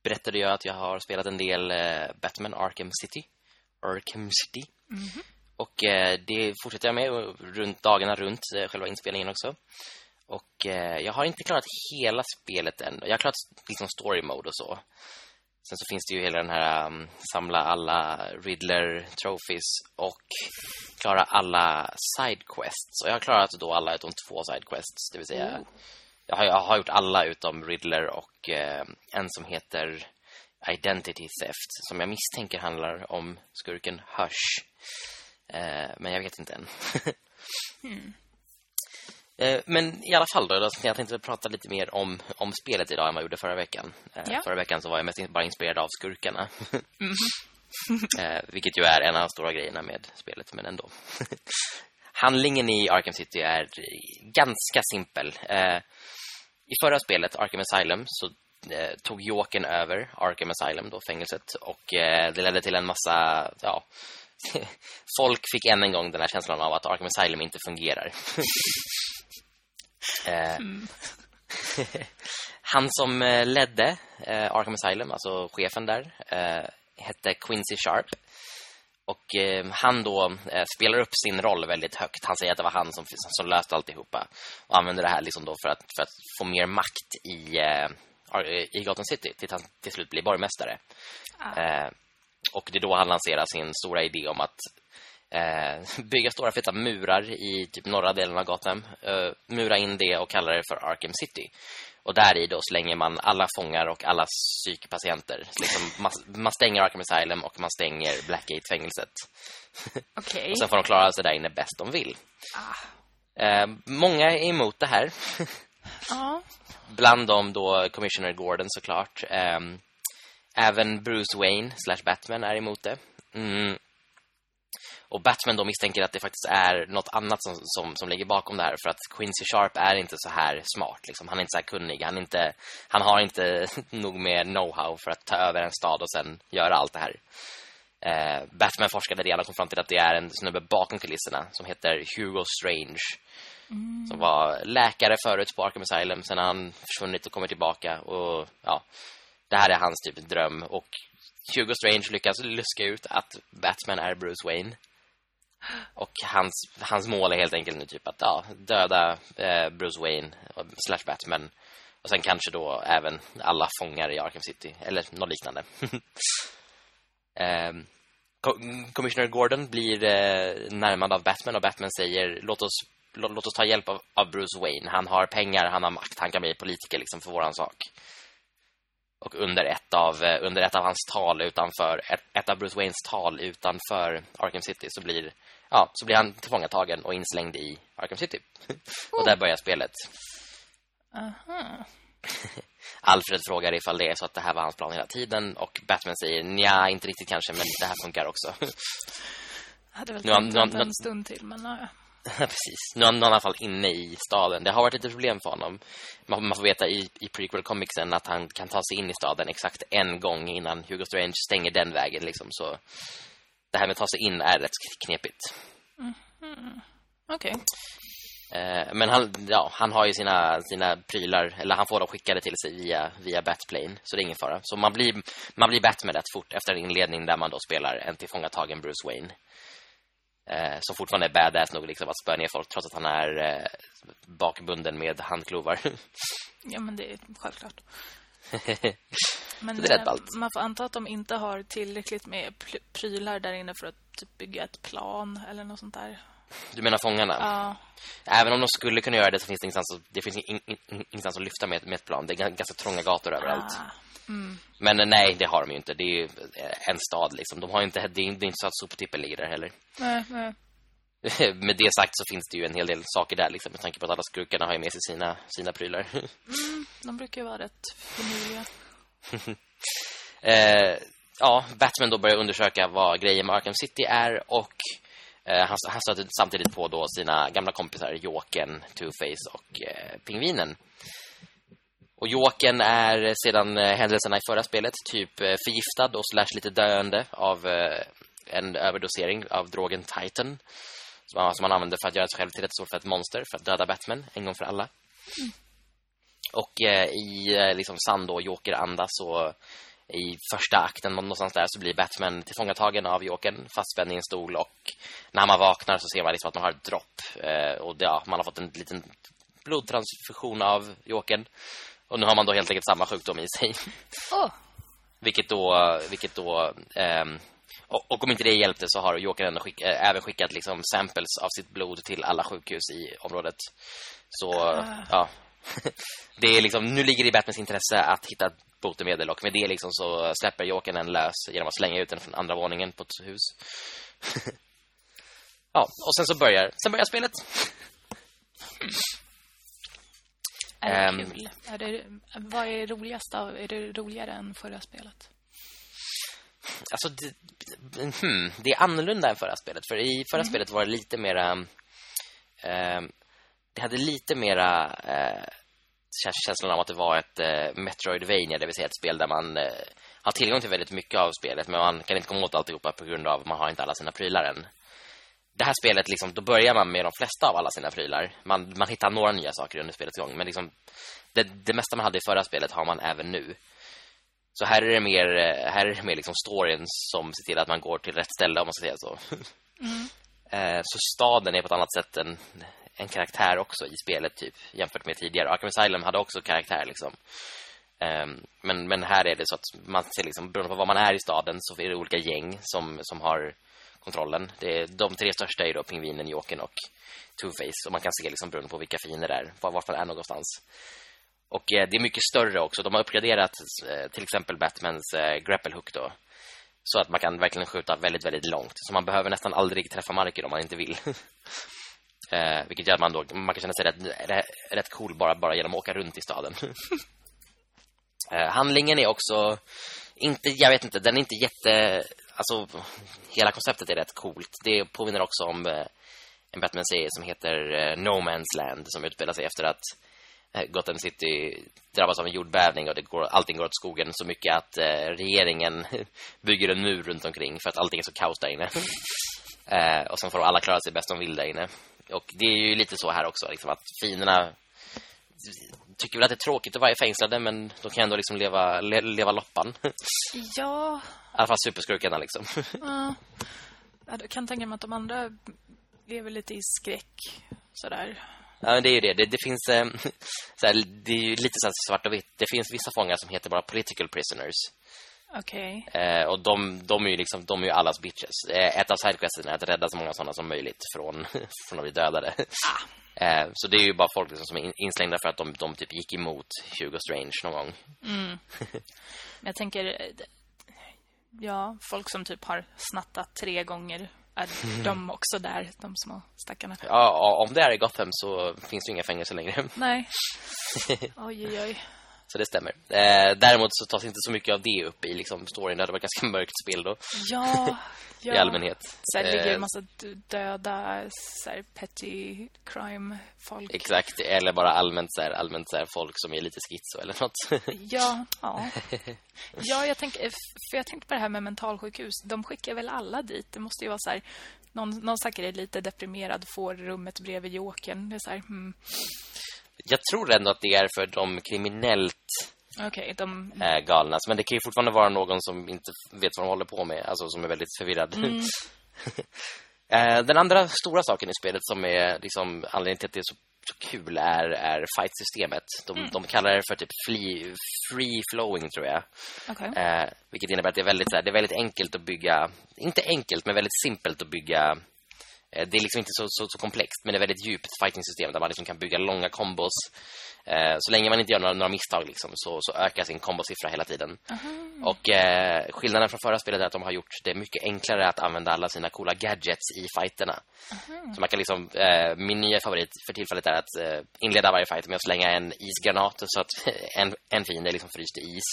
berättade jag att jag har spelat en del eh, Batman Arkham City. Arkham City. Mm -hmm. Och eh, det fortsätter jag med runt dagarna runt eh, själva inspelningen också. Och jag har inte klarat hela spelet än. Jag har klarat liksom story mode och så. Sen så finns det ju hela den här um, samla alla Riddler trophies och klara alla side quests. Och jag har klarat då alla utom två side quests, det vill säga mm. jag, har, jag har gjort alla utom Riddler och eh, en som heter Identity Theft som jag misstänker handlar om skurken Hush. Eh, men jag vet inte än. mm. Eh, men i alla fall då, jag tänkte prata lite mer om, om spelet idag än vad jag gjorde förra veckan. Eh, ja. Förra veckan så var jag mest bara inspirerad av skurkarna. Mm. vilket ju är en av de stora grejerna med spelet, men ändå. Handlingen i Arkham City är ganska simpel. I förra spelet, Arkham Asylum, så tog Jokern över Arkham Asylum, då fängelset. Och det ledde till en massa, ja, folk fick än en gång den här känslan av att Arkham Asylum inte fungerar. Eh, mm. han som eh, ledde eh, Arkham Asylum, alltså chefen där, hette Quincy Sharp. Och han då spelar upp sin roll väldigt högt. Han säger att det var han som, som löste alltihopa. Och använder det här liksom då för, att, för att få mer makt i, i Gotham City. Till han till slut blir borgmästare. Ah. Och det är då han lanserar sin stora idé om att eh, bygga stora feta murar i typ norra delen av Gotham. Eh, mura in det och kalla det för Arkham City. Och där i då slänger man alla fångar och alla psykpatienter. Liksom man, man, stänger Arkham Asylum och man stänger Blackgate-fängelset. Okay. och sen får de klara sig där inne bäst de vill. Ah. Eh, många är emot det här. ah. Bland dem då Commissioner Gordon såklart. Eh, även Bruce Wayne slash Batman är emot det. Mm. Och Batman då misstänker att det faktiskt är något annat som, som, som ligger bakom det här. För att Quincy Sharp är inte så här smart. Liksom. Han är inte så här kunnig. Han, inte, han har inte nog med know-how för att ta över en stad och sen göra allt det här. Eh, Batman forskade redan kom fram till att det är en snubbe bakom kulisserna som heter Hugo Strange. Mm. Som var läkare förut på Arkham Asylum. Sen har han försvunnit och kommit tillbaka. Och ja, det här är hans typ dröm. Och Hugo Strange lyckas luska ut att Batman är Bruce Wayne. Och hans, hans mål är helt enkelt nu typ att ja, döda eh, Bruce Wayne slash Batman. Och sen kanske då även alla fångar i Arkham City. Eller något liknande. eh, Commissioner Gordon blir eh, närmad av Batman och Batman säger låt oss, låt, låt oss ta hjälp av, av, Bruce Wayne. Han har pengar, han har makt, han kan bli politiker liksom för våran sak. Och under ett av eh, under ett av hans tal utanför ett, ett av Bruce Waynes tal utanför Arkham City så blir ja, så blir han tillfångatagen och inslängd i Arkham City. och där börjar spelet. Aha. Alfred frågar ifall det är så att det här var hans plan hela tiden och Batman säger nja, inte riktigt kanske, men det här funkar också. hade väl tänkt nu, nu, en stund till, men ja. Precis. Nu är han i alla fall inne i staden. Det har varit lite problem för honom. Man, man får veta i, i prequel comicsen att han kan ta sig in i staden exakt en gång innan Hugo Strange stänger den vägen. Liksom. Så det här med att ta sig in är rätt knepigt. Mm. Okej. Okay. Eh, men han, ja, han har ju sina, sina prylar, eller han får dem skickade till sig via, via Batplane, så det är ingen fara. Så man blir, man blir Batman rätt fort efter en inledning där man då spelar en tillfångatagen Bruce Wayne. Eh, som fortfarande är badass nog liksom att spöa ner folk trots att han är eh, bakbunden med handklovar. ja, men det är självklart. Men det är rätt man får anta att de inte har tillräckligt med prylar där inne för att typ bygga ett plan eller något sånt där. Du menar fångarna? Ja. Även om de skulle kunna göra det så finns det ingenstans, det finns in, in, ingenstans att lyfta med, med ett plan. Det är ganska trånga gator överallt. Ah. Mm. Men eh, nej, det har de ju inte. Det är ju eh, en stad liksom. De har inte, det är inte så att soptippen ligger där heller. Nej, nej. med det sagt så finns det ju en hel del saker där liksom, med tanke på att alla skurkarna har ju med sig sina, sina prylar. mm, de brukar ju vara rätt finurliga. eh, ja, Batman då börjar undersöka vad grejen med Arkham City är och eh, han, han stöter samtidigt på då sina gamla kompisar Jokern, Two-Face och eh, Pingvinen. Och Jokern är sedan eh, händelserna i förra spelet typ eh, förgiftad och slash lite döende av eh, en överdosering av drogen Titan som, som han använder för att göra sig själv till ett stort fett monster för att döda Batman en gång för alla. Mm. Och eh, i eh, liksom sann då Joker-anda så i första akten någonstans där så blir Batman tillfångatagen av Jokern fastspänd i en stol och när man vaknar så ser man liksom att man har ett dropp eh, och ja, man har fått en liten blodtransfusion av Jokern och nu har man då helt enkelt samma sjukdom i sig. Oh. vilket då vilket då eh, och, och, om inte det hjälpte så har Joker ändå skick, äh, även skickat liksom samples av sitt blod till alla sjukhus i området. Så uh. ja. det är liksom nu ligger det i Batmans intresse att hitta botemedel och med det liksom så släpper Jokern en lös genom att slänga ut den från andra våningen på ett hus. ja, och sen så börjar sen börjar spelet. Är det um, kul? Är det, vad är roligast av, är det roligare än förra spelet? Alltså det, hmm, det är annorlunda än förra spelet för i förra mm. spelet var det lite mera eh, det hade lite mera eh, känslan av att det var ett eh, Metroidvania, det vill säga ett spel där man eh, har tillgång till väldigt mycket av spelet men man kan inte komma åt alltihopa på grund av att man har inte alla sina prylar än. Det här spelet liksom då börjar man med de flesta av alla sina prylar. Man man hittar några nya saker under spelets gång men liksom det, det mesta man hade i förra spelet har man även nu. Så här är det mer, eh, här är det mer liksom storyn som ser till att man går till rätt ställe om man ska säga så. Mm. så staden är på ett annat sätt en, en karaktär också i spelet typ jämfört med tidigare. Arkham Asylum hade också karaktär liksom. Um, men, men här är det så att man ser liksom, beroende på var man är i staden så är det olika gäng som, som har kontrollen. Det är, de tre största är då Pingvinen, Jokern och Two-Face. Och man kan se liksom beroende på vilka fiender det är, var, var man är någonstans. Och eh, det är mycket större också. De har uppgraderat eh, till exempel Batmans eh, grapple hook då. Så att man kan verkligen skjuta väldigt, väldigt långt. Så man behöver nästan aldrig träffa marken om man inte vill. eh, vilket gör att man då man kan känna sig rätt, rätt cool bara, bara genom att åka runt i staden. eh, handlingen är också inte, jag vet inte, den är inte jätte... Alltså, hela konceptet är rätt coolt. Det påminner också om eh, en Batman-serie som heter eh, No Man's Land som utspelar sig efter att Eh, Gotham City drabbas av en jordbävning och det går, allting går åt skogen så mycket att eh, regeringen bygger en mur runt omkring för att allting är så kaos där inne. eh, och sen får alla klara sig bäst de vill där inne. Och det är ju lite så här också, liksom att finerna tycker väl att det är tråkigt att vara fängslade men de kan ändå liksom leva, le, leva loppan. Ja. I alla fall superskurkarna liksom. Ja. Jag kan tänka mig att de andra lever lite i skräck sådär. Ja, det är ju det. Det, det finns eh, så här, det är ju lite så svart och vitt. Det finns vissa fångar som heter bara political prisoners. Okej. Okay. Eh, och de, de är ju liksom de är ju allas bitches. Eh, ett av sidequesten är att rädda så många sådana som möjligt från från att bli dödade. Ah. Eh, så det är ju bara folk liksom som är inslängda för att de, de typ gick emot Hugo Strange någon gång. Mm. jag tänker eh, ja, folk som typ har snattat tre gånger är de också där, de små stackarna? Ja, om det är i Gotham så finns det inga fängelse längre. Nej. Oj, oj, oj. Så det stämmer. Eh, däremot så tas inte så mycket av det upp i liksom, storyn. Det hade varit ganska mörkt spel då. Ja, ja. I allmänhet. Så det ligger en massa döda så här, petty crime-folk. Exakt, eller bara allmänt, så här, allmänt så här, folk som är lite schizo eller något. Ja, ja. Ja, jag tänker, för jag tänkte på det här med mentalsjukhus. De skickar väl alla dit? Det måste ju vara så här... Någon, någon stackare är lite deprimerad, får rummet bredvid Jokern. Det är så här, hmm. Jag tror ändå att det är för de kriminellt okay, de... äh, galna. Men det kan ju fortfarande vara någon som inte vet vad de håller på med. Alltså som är väldigt förvirrad. Mm. äh, den andra stora saken i spelet som är liksom, anledningen till att det är så, kul är, är fight-systemet. De, mm. de kallar det för typ free, free flowing tror jag. Okay. Äh, vilket innebär att det är, väldigt, det är väldigt enkelt att bygga, inte enkelt men väldigt simpelt att bygga Eh, Eh, det är liksom inte så, så, så komplext men det är väldigt djupt fighting-system där man liksom kan bygga långa kombos Eh, så länge man inte gör några, några misstag liksom, så, så ökar sin kombosiffra hela tiden. -huh. Och eh, skillnaden från förra spelet är att de har gjort det mycket enklare att använda alla sina coola gadgets i fighterna. -huh. Så man kan liksom, eh, min nya favorit för tillfället är att eh, inleda varje fight med att slänga en isgranat så att en, en fiende liksom fryst i is.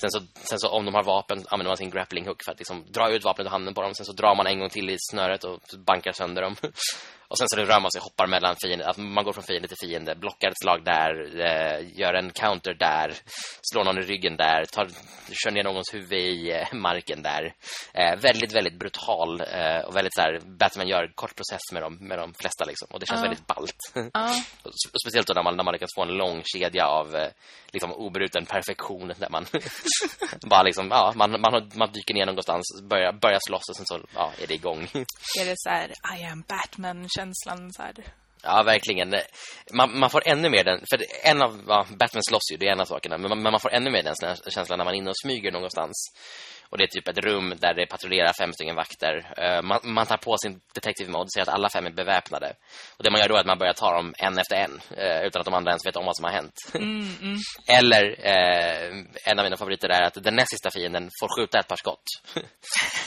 Sen så, sen så om de har vapen använder man sin grappling hook för att liksom dra ut vapnet ur handen på dem. Sen så drar man en gång till i snöret och bankar sönder dem. Och sen så rör man sig hoppar mellan fiender. Att man går från fiende till fiende. Blockar ett slag där. Eh, gör en counter där. Slår någon i ryggen där. Tar, kör ner någons huvud i eh, marken där. Eh, väldigt, väldigt brutal. Eh, och väldigt så här, Batman gör kort process med de, med de flesta liksom. Och det känns uh. väldigt ballt. Uh. speciellt då när man, när man lyckas få en lång kedja av eh, liksom obruten perfektion. Där man bara liksom, ja, man, man, man dyker ner någonstans. Börjar, börjar slåss och sen så ja, är det igång. är det så här, I am Batman känslan så här. Ja, verkligen. Man, man, får ännu mer den... För en av... Ja, Batman slåss ju, det är en av sakerna. Men man, men man får ännu mer den känslan när man är inne och smyger någonstans. Och det är typ ett rum där det patrullerar fem stycken vakter. Uh, man, man, tar på sin detective mode och ser att alla fem är beväpnade. Och det man gör då är att man börjar ta dem en efter en. Uh, utan att de andra ens vet om vad som har hänt. Mm, mm. Eller uh, en av mina favoriter är att den näst sista fienden får skjuta ett par skott.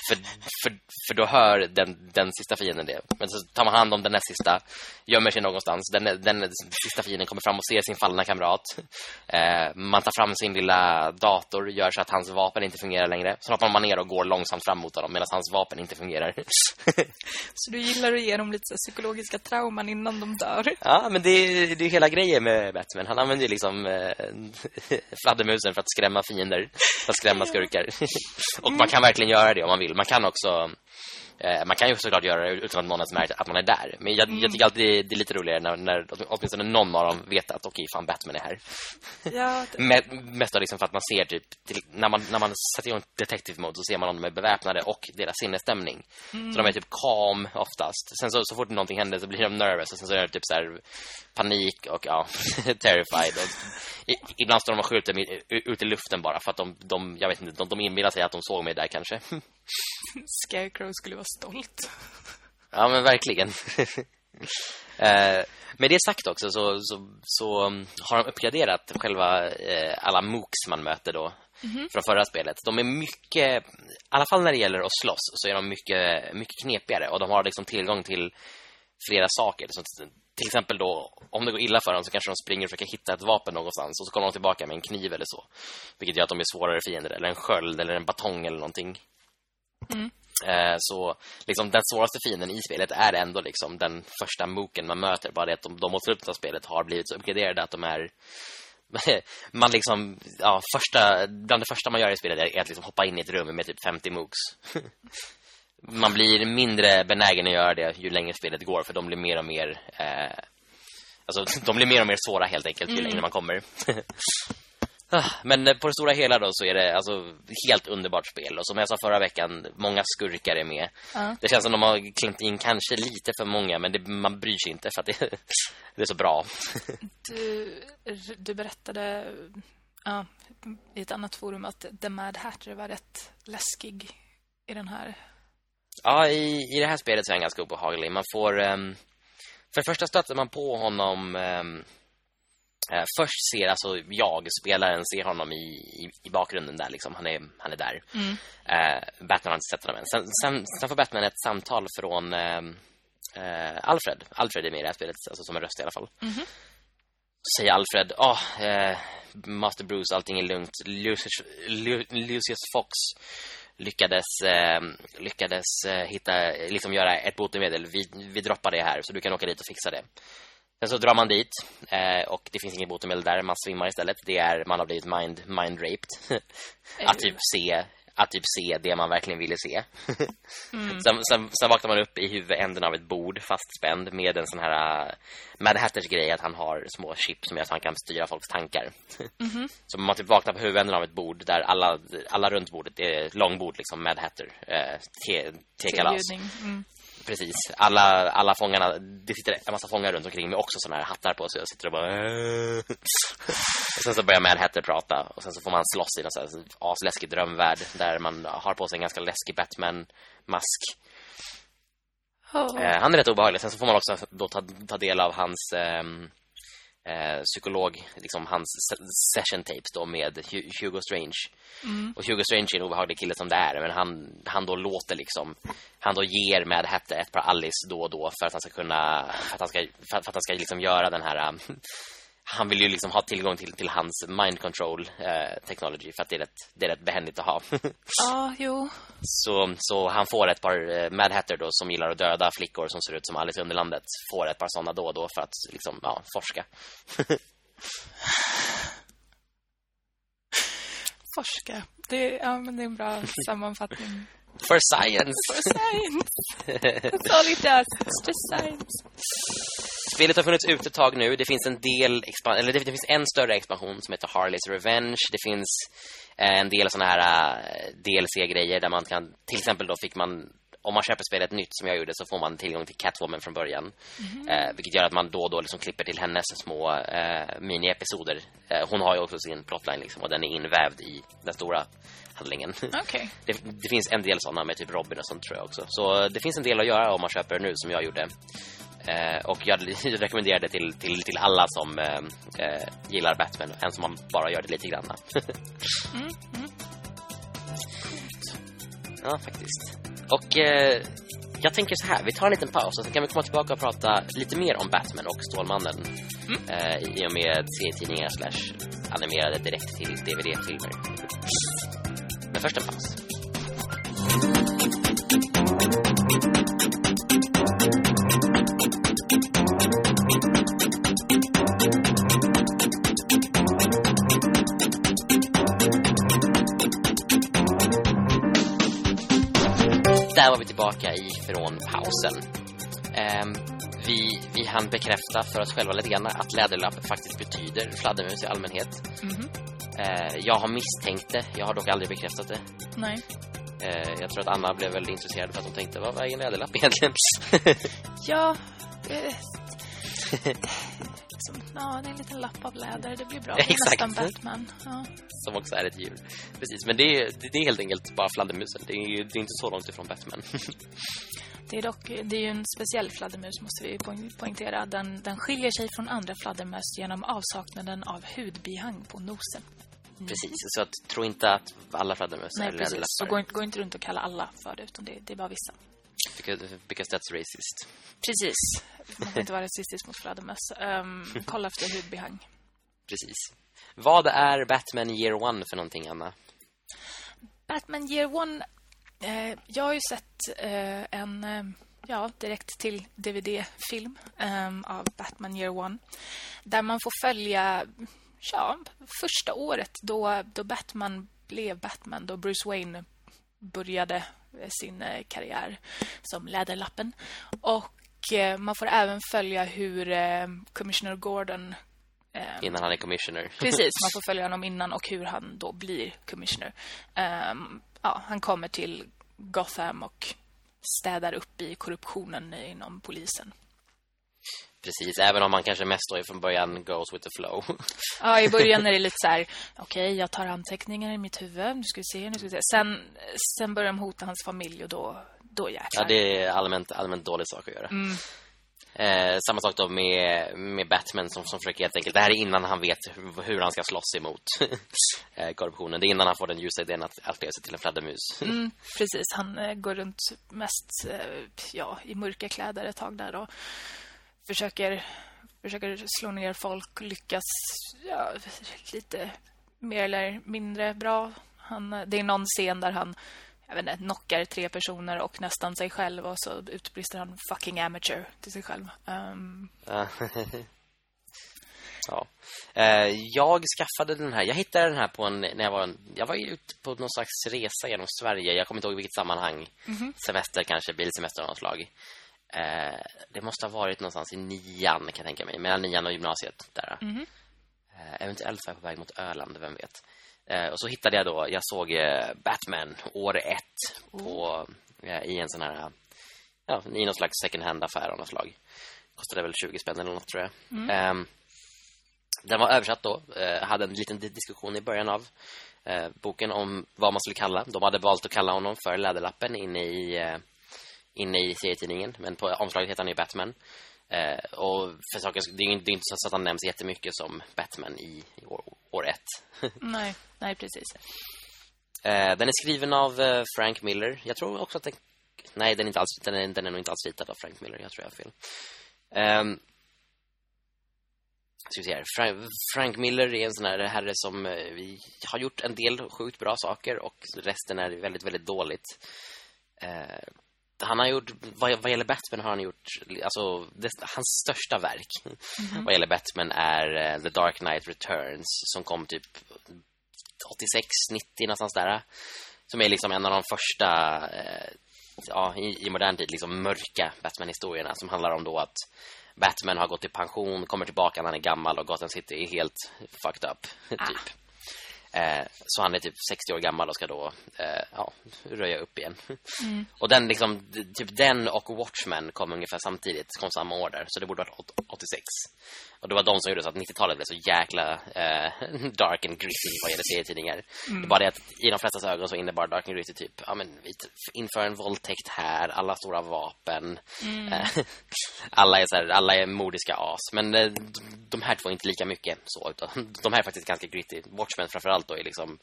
för, för, för då hör den, den sista fienden det. Men så tar man hand om den näst sista. Gömmer sig någonstans. Den, den sista fienden kommer fram och ser sin fallna kamrat. man tar fram sin lilla dator. Gör så att hans vapen inte fungerar längre. Så hoppar man ner och går långsamt fram mot honom medan hans vapen inte fungerar. så du gillar att ge dem lite psykologiska trauman innan de dör? Ja, men det är, det är hela grejen med Batman. Han använder ju liksom eh, fladdermusen för att skrämma fiender, för att skrämma skurkar. och man kan verkligen göra det om man vill. Man kan också man kan ju såklart göra det utan att någon ens märkt att man är där. Men jag, mm. jag tycker alltid det är lite roligare när, när åtminstone någon av dem vet att okej, okay, fan Batman är här. Ja, det... Mest liksom för att man ser typ till, när, man, när man sätter igång detective mode så ser man om de är beväpnade och deras sinnesstämning. Mm. Så de är typ calm oftast. Sen så, så fort någonting händer så blir de nervösa och sen så är det typ så här panik och ja, terrified. Och, i, ibland står de och skjuter ut i luften bara för att de, de jag vet inte, de, de inbillar sig att de såg mig där kanske. Scarecrow skulle vara stolt. Ja, men verkligen. eh, med det sagt också så, så, så um, har de uppgraderat själva eh, alla mooks man möter då mm -hmm. från förra spelet. De är mycket, i alla fall när det gäller att slåss så är de mycket, mycket knepigare och de har liksom tillgång till flera saker. Så till exempel då, om det går illa för dem så kanske de springer och försöker hitta ett vapen någonstans och så kommer de tillbaka med en kniv eller så. Vilket gör att de är svårare fiender, eller en sköld eller en batong eller någonting. Mm. Eh, så liksom den svåraste fienden i spelet är ändå liksom den första moken man möter. Bara det att de, de mot slutet av spelet har blivit så uppgraderade att de är man liksom ja, första, bland det första man gör i spelet är att liksom hoppa in i ett rum med typ 50 mooks. man blir mindre benägen att göra det ju längre spelet går för de blir mer och mer eh, alltså de blir mer och mer svåra helt enkelt ju mm. längre man kommer. Ah, men på det stora hela då så är det alltså helt underbart spel. Och som jag sa förra veckan, många skurkar är med. Uh. Det känns som de har klämt in kanske lite för många, men det, man bryr sig inte för att det, det är så bra. Du, du berättade ja, i ett annat forum att The Mad Hatter var rätt läskig i den här. Ja, i, i det här spelet så är han ganska obehaglig. Man får... Um, för det första stöter man på honom... Um, först ser alltså jag, spelaren, ser honom i, i, i, bakgrunden där. Liksom. Han, är, han är där. Mm. Eh, Batman har inte sett honom än. Sen, sen, sen får Batman ett samtal från eh, eh Alfred. Alfred är med i det här spelet, alltså som en röst i alla fall. Mm. Så säger Alfred, oh, Master Bruce, allting är lugnt. Lucius, Lucius Fox lyckades, eh, lyckades hitta, liksom göra ett botemedel. Vi, vi droppar det här så du kan åka dit och fixa det. Sen så drar man dit eh, och det finns inget botemedel där, man svimmar istället. Det är man har blivit mind mind raped. att typ se att typ se det man verkligen ville se. mm. sen, sen, sen vaknar man upp i huvudänden av ett bord fastspänd med en sån här uh, Mad Hatters grej att han har små chip som gör att han kan styra folks tankar. mm -hmm. Så man typ vaknar på huvudänden av ett bord där alla, alla runt bordet är långbord liksom Mad Hatter, uh, te-kalas. Te mm precis. Alla, alla fångarna, det sitter en massa fångar runt omkring med också såna här hattar på sig. Jag sitter och bara... och sen så börjar Mad Hatter prata. Och sen så får man slåss i en sån här asläskig drömvärld. Där man har på sig en ganska läskig Batman-mask. Oh. Eh, han är rätt obehaglig. Sen så får man också då ta, ta del av hans... Eh, eh, psykolog, liksom hans session tapes då med Hugo Strange. Mm. Och Hugo Strange är en obehaglig kille som det är, men han, han då låter liksom han då ger med Hatter ett par Alice då och då för att han ska kunna för att han ska för att, för att han ska liksom göra den här han vill ju liksom ha tillgång till, till hans mind control eh, technology för att det är rätt, det är rätt behändigt att ha. Ja, jo. Så, så han får ett par eh, Mad Hatter då som gillar att döda flickor som ser ut som Alice i Underlandet. Får ett par sådana då och då för att liksom, ja, forska. forska. Det, ja, men det är en bra sammanfattning. For science. For science. That's all it does. It's just science. Spelet har funnits ute ett tag nu. Det finns en del eller det, det, finns en större expansion som heter Harley's Revenge. Det finns eh, en del såna här eh, DLC-grejer där man kan till exempel då fick man om man köper spelet nytt som jag gjorde så får man tillgång till Catwoman från början. Mm. Eh, vilket gör att man då och då liksom klipper till hennes små eh, mini-episoder. Eh, hon har ju också sin plotline liksom, och den är invävd i den stora handlingen. Okay. Det, det, finns en del sådana med typ Robin och sånt tror jag också. Så det finns en del att göra om man köper nu som jag gjorde. Eh, och jag rekommenderar det till, till, till alla som eh, eh gillar Batman. Än som man bara gör det lite grann. mm, mm. Ja, faktiskt. Och eh, jag tänker så här, vi tar en liten paus och så kan vi komma tillbaka och prata lite mer om Batman och Stålmannen. Mm. Eh, I och med serietidningar slash animerade direkt till DVD-filmer. Men först en paus. Var vi tillbaka ifrån pausen. Um, vi, vi hann bekräfta för oss själva lite grann att läderlapp faktiskt betyder fladdermus i allmänhet. Mm -hmm. jag har misstänkt det, jag har dock aldrig bekräftat det. Nej. Uh, jag tror att Anna blev väldigt intresserad för att hon tänkte, vad är en läderlapp egentligen? ja, ja, det är en liten lapp av läder. Det blir bra. Är Exakt. nästan Batman. Ja. Som också är ett djur. Precis, men det är, det är helt enkelt bara fladdermusen. Det är, det är inte så långt ifrån Batman. det är dock det är ju en speciell fladdermus måste vi poängtera. Den, den skiljer sig från andra fladdermöss genom avsaknaden av hudbihang på nosen. Mm. Precis, så att, tro inte att alla fladdermöss är precis. Så gå, gå inte runt och kalla alla för det, utan det, det är bara vissa. Because, that's racist. Precis. Man får inte vara rasistisk mot fladdermöss. Um, kolla efter hudbehang. Precis. Vad är Batman Year One för någonting, Anna? Batman Year One... Eh, jag har ju sett eh, en... Eh, ja, direkt till DVD-film ehm, av Batman Year One. Där man får följa... Ja, första året då, då Batman blev Batman. Då Bruce Wayne började sin eh, karriär som Läderlappen. Och eh, man får även följa hur eh, Commissioner Gordon innan han är commissioner. Precis, man får följa honom innan och hur han då blir commissioner. Um, ja, han kommer till Gotham och städar upp i korruptionen inom polisen. Precis, även om man kanske mest då från början goes with the flow. Ja, i början är det lite så här, okej, okay, jag tar anteckningar i mitt huvud. Nu ska vi se, nu ska vi se. Sen, sen börjar de hota hans familj och då, då jäklar. Ja, det är allmänt, allmänt dålig sak att göra. Mm. Eh, samma sak då med, med Batman som, som försöker helt enkelt. Det här är innan han vet hur, hur han ska slåss emot eh, korruptionen. Det är innan han får den ljusa idén att allt sig till en fladdermus. mm, precis, han eh, går runt mest eh, ja, i mörka kläder ett tag där och försöker, försöker slå ner folk lyckas ja, lite mer eller mindre bra. Han, det är någon scen där han jag vet inte, knockar tre personer och nästan sig själv och så utbrister han fucking amateur till sig själv. Um... ja. Uh, jag skaffade den här. Jag hittade den här på en när jag var jag var ute på någon slags resa genom Sverige. Jag kommer inte ihåg vilket sammanhang. Mm -hmm. Semester kanske, bilsemester av något slag. Eh, det måste ha varit någonstans i nian kan jag tänka mig. Mellan nian och gymnasiet där. Mm eh, eventuellt var jag på väg mot Öland, vem vet. Eh, och så hittade jag då, jag såg eh, Batman år ett på, eh, i en sån här, ja, i någon slags second hand affär av något slag. Kostade väl 20 spänn eller något tror jag. Mm. Ehm, den var översatt då. Eh, hade en liten diskussion i början av boken om vad man skulle kalla. De hade valt att kalla honom för Läderlappen inne i inne i serietidningen. Men på omslaget heter han ju Batman. Eh, och för saken, det är ju inte så att han nämns jättemycket som Batman i, i år, år ett. nej, nej, precis. Eh, den är skriven av eh, Frank Miller. Jag tror också att den... Nej, den är, inte alls, den är, den är nog inte alls ritad av Frank Miller. Jag tror jag har fel. Um, ska vi se här. Frank, Frank Miller är en sån här herre som eh, vi har gjort en del sjukt bra saker och resten är väldigt, väldigt dåligt. Uh, han har gjort vad, vad gäller Batman har han gjort alltså det, hans största verk mm -hmm. vad gäller Batman är uh, The Dark Knight Returns som kom typ 86 90 någonstans där som är liksom en av de första uh, ja i, i modern tid liksom mörka Batman historierna som handlar om då att Batman har gått i pension kommer tillbaka när han är gammal och Gotham City är helt fucked up ah. typ så han är typ 60 år gammal och ska då eh, ja, röja upp igen. Mm. Och den liksom typ den och Watchmen kom ungefär samtidigt, kom samma år där, så det borde varit 86. Och det var de som gjorde så att 90-talet blev så jäkla eh, dark and gritty vad gäller serietidningar. Mm. Det bara det att i de flesta ögon så innebar dark and gritty typ, ja men vi inför en våldtäkt här, alla stora vapen. Mm. Eh, alla är så här, alla är modiska as, men eh, de här två är inte lika mycket så utan de här är faktiskt ganska gritty. Watchmen framförallt då är liksom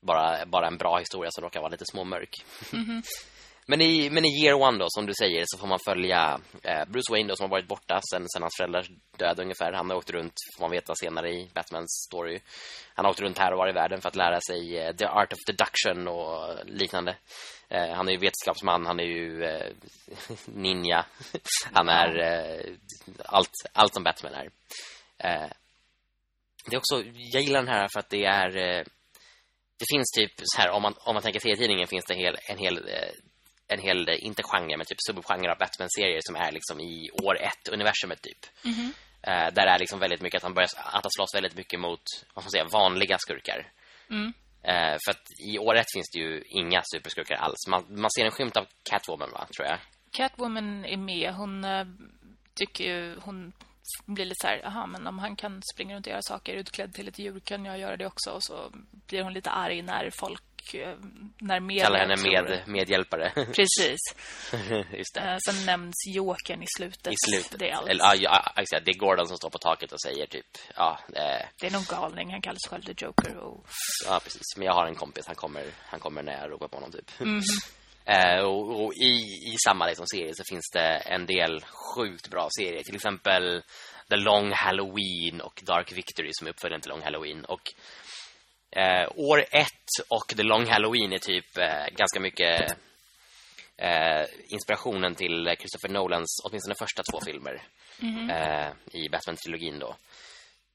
bara bara en bra historia som råkar vara lite småmörk. Mm -hmm. Men i, men i year one då, som du säger, så får man följa eh, Bruce Wayne då, som har varit borta sen, sen hans föräldrars död ungefär. Han har åkt runt, får man veta senare i Batmans story. Han har åkt runt här och var i världen för att lära sig eh, the art of deduction och liknande. Eh, han är ju vetenskapsman, han är ju eh, ninja. han är eh, allt, allt som Batman är. Eh, det är också, jag gillar den här för att det är... Eh, det finns typ så här, om man, om man tänker serietidningen finns det en hel, en hel en hel, inte genre, men typ subgenre av Batman-serier som är liksom i år ett universumet typ. Mhm. Eh, där är liksom väldigt mycket att han börjar att han slåss väldigt mycket mot vad ska man säga, vanliga skurkar. Mm. Eh, för att i år ett finns det ju inga superskurkar alls. Man, man ser en skymt av Catwoman va, tror jag. Catwoman är med. Hon eh, tycker ju... Hon blir lite så här, aha, men om han kan springa runt och göra saker utklädd till ett djur kan jag göra det också. Och så blir hon lite arg när folk, eh, när media Kallar henne med, medhjälpare. Precis. Just det. Eh, sen nämns Jokern i slutet. I slutet. Det är, allt. Eller, ja, ja, det är Gordon som står på taket och säger typ, ja, eh, det är någon galning. Han kallar sig själv The Joker. Och... ja precis. Men jag har en kompis, han kommer, han kommer när jag ropar på honom typ. Mhm. Eh, och, och i, i samma liksom, serie så finns det en del sjukt bra serier. Till exempel The Long Halloween och Dark Victory som är uppföljaren till Long Halloween. Och eh, år ett och The Long Halloween är typ eh, ganska mycket eh, inspirationen till Christopher Nolans åtminstone första två filmer eh, i Batman-trilogin då.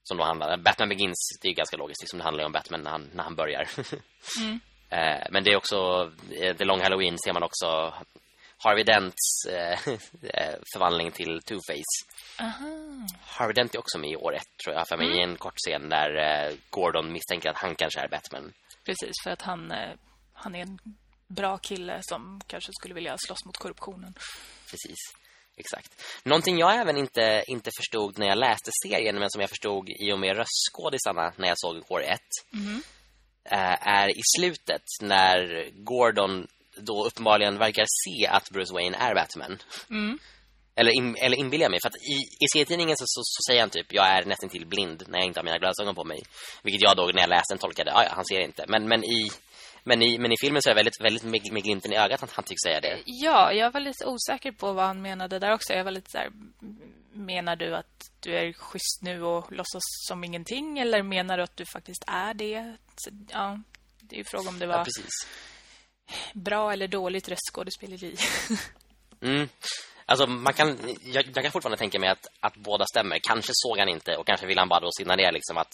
Som då handlar, Batman Begins, det är ganska logiskt, liksom det handlar om Batman när han, när han börjar. Eh, men det är också, eh, The Long Halloween ser man också Harvey Dents eh, eh, förvandling till Two-Face. Harvey Dent är också med i år ett, tror jag, för mig i en kort scen där eh, Gordon misstänker att han kanske är Batman. Precis, för att han, eh, han är en bra kille som kanske skulle vilja slåss mot korruptionen. Precis, exakt. Någonting jag även inte, inte förstod när jag läste serien, men som jag förstod i och med röstskådisarna när jag såg år ett, eh, är i slutet när Gordon då uppenbarligen verkar se att Bruce Wayne är Batman. Eller, in, eller inbillar mig. För att i, i serietidningen så, så, så säger han typ jag är nästan till blind när jag inte har mina glasögon på mig. Vilket jag då när jag läste den tolkade, "Ah, ja, han ser inte. Men, men, i, men, i, men i filmen så är det väldigt, väldigt med, med glimten i ögat att han tycks säga det. Ja, jag var lite osäker på vad han menade där också. Jag var lite så här, menar du att du är schysst nu och låtsas som ingenting? Eller menar du att du faktiskt är det? Så, ja, det är ju fråga om det var Ja, precis. bra eller dåligt röstskådespeleri. Mm. Alltså man kan, jag, jag kan fortfarande tänka mig att, att båda stämmer. Kanske såg han inte och kanske vill han bara då signalera liksom att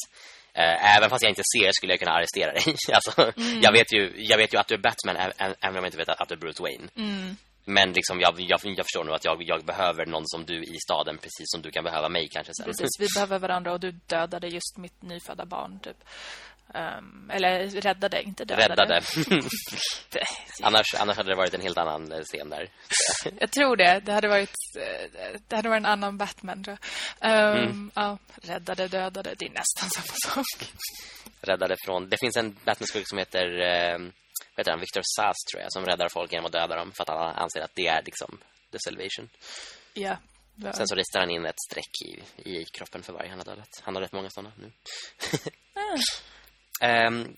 eh, även fast jag inte ser skulle jag kunna arrestera dig. alltså, jag, vet ju, jag vet ju att du är Batman även om jag inte vet att, du är Bruce Wayne. Men liksom jag, jag, jag förstår nu att jag, jag behöver någon som du i staden precis som du kan behöva mig kanske sen. Precis, vi behöver varandra och du dödade just mitt nyfödda barn, typ. Ehm, eller räddade, inte dödade. Räddade. Annars, annars hade det varit en helt annan eh, scen där. Jag tror det. Det hade varit, eh, det hade varit en annan Batman, tror jag. Ehm, Mm. ja, räddade, dödade. Det är nästan samma sak. Räddade från... Det finns en Batman-skurk som heter... Eh, vad heter han? Victor Sass tror jag. Som räddar folk genom att döda dem. För att han anser att det är liksom the salvation. Ja. ja. Sen så ristar han in ett streck i, i kroppen för varje han har dödat. Han har rätt många sådana nu. Ehm,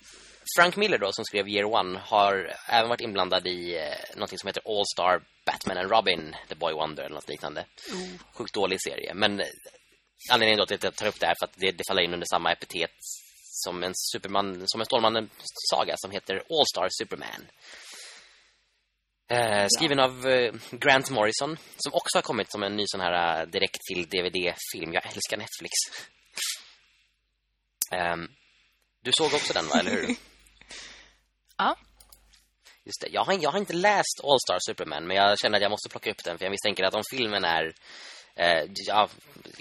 Frank Miller då, som skrev Year One, har även varit inblandad i eh, något som heter All Star Batman and Robin, The Boy Wonder eller något liknande. Sjukt dålig serie. Men eh, anledningen då till att jag tar upp det här för att det, det faller in under samma epitet som en Superman, som en Stålmannen-saga som heter All Star Superman. Eh, skriven av eh, Grant Morrison som också har kommit som en ny sån här eh, direkt till DVD-film. Jag älskar Netflix. Ehm, du såg också den va, eller hur? Ja. Just det. Jag har, jag har inte läst All Star Superman men jag känner att jag måste plocka upp den för jag misstänker att om filmen är eh, ja,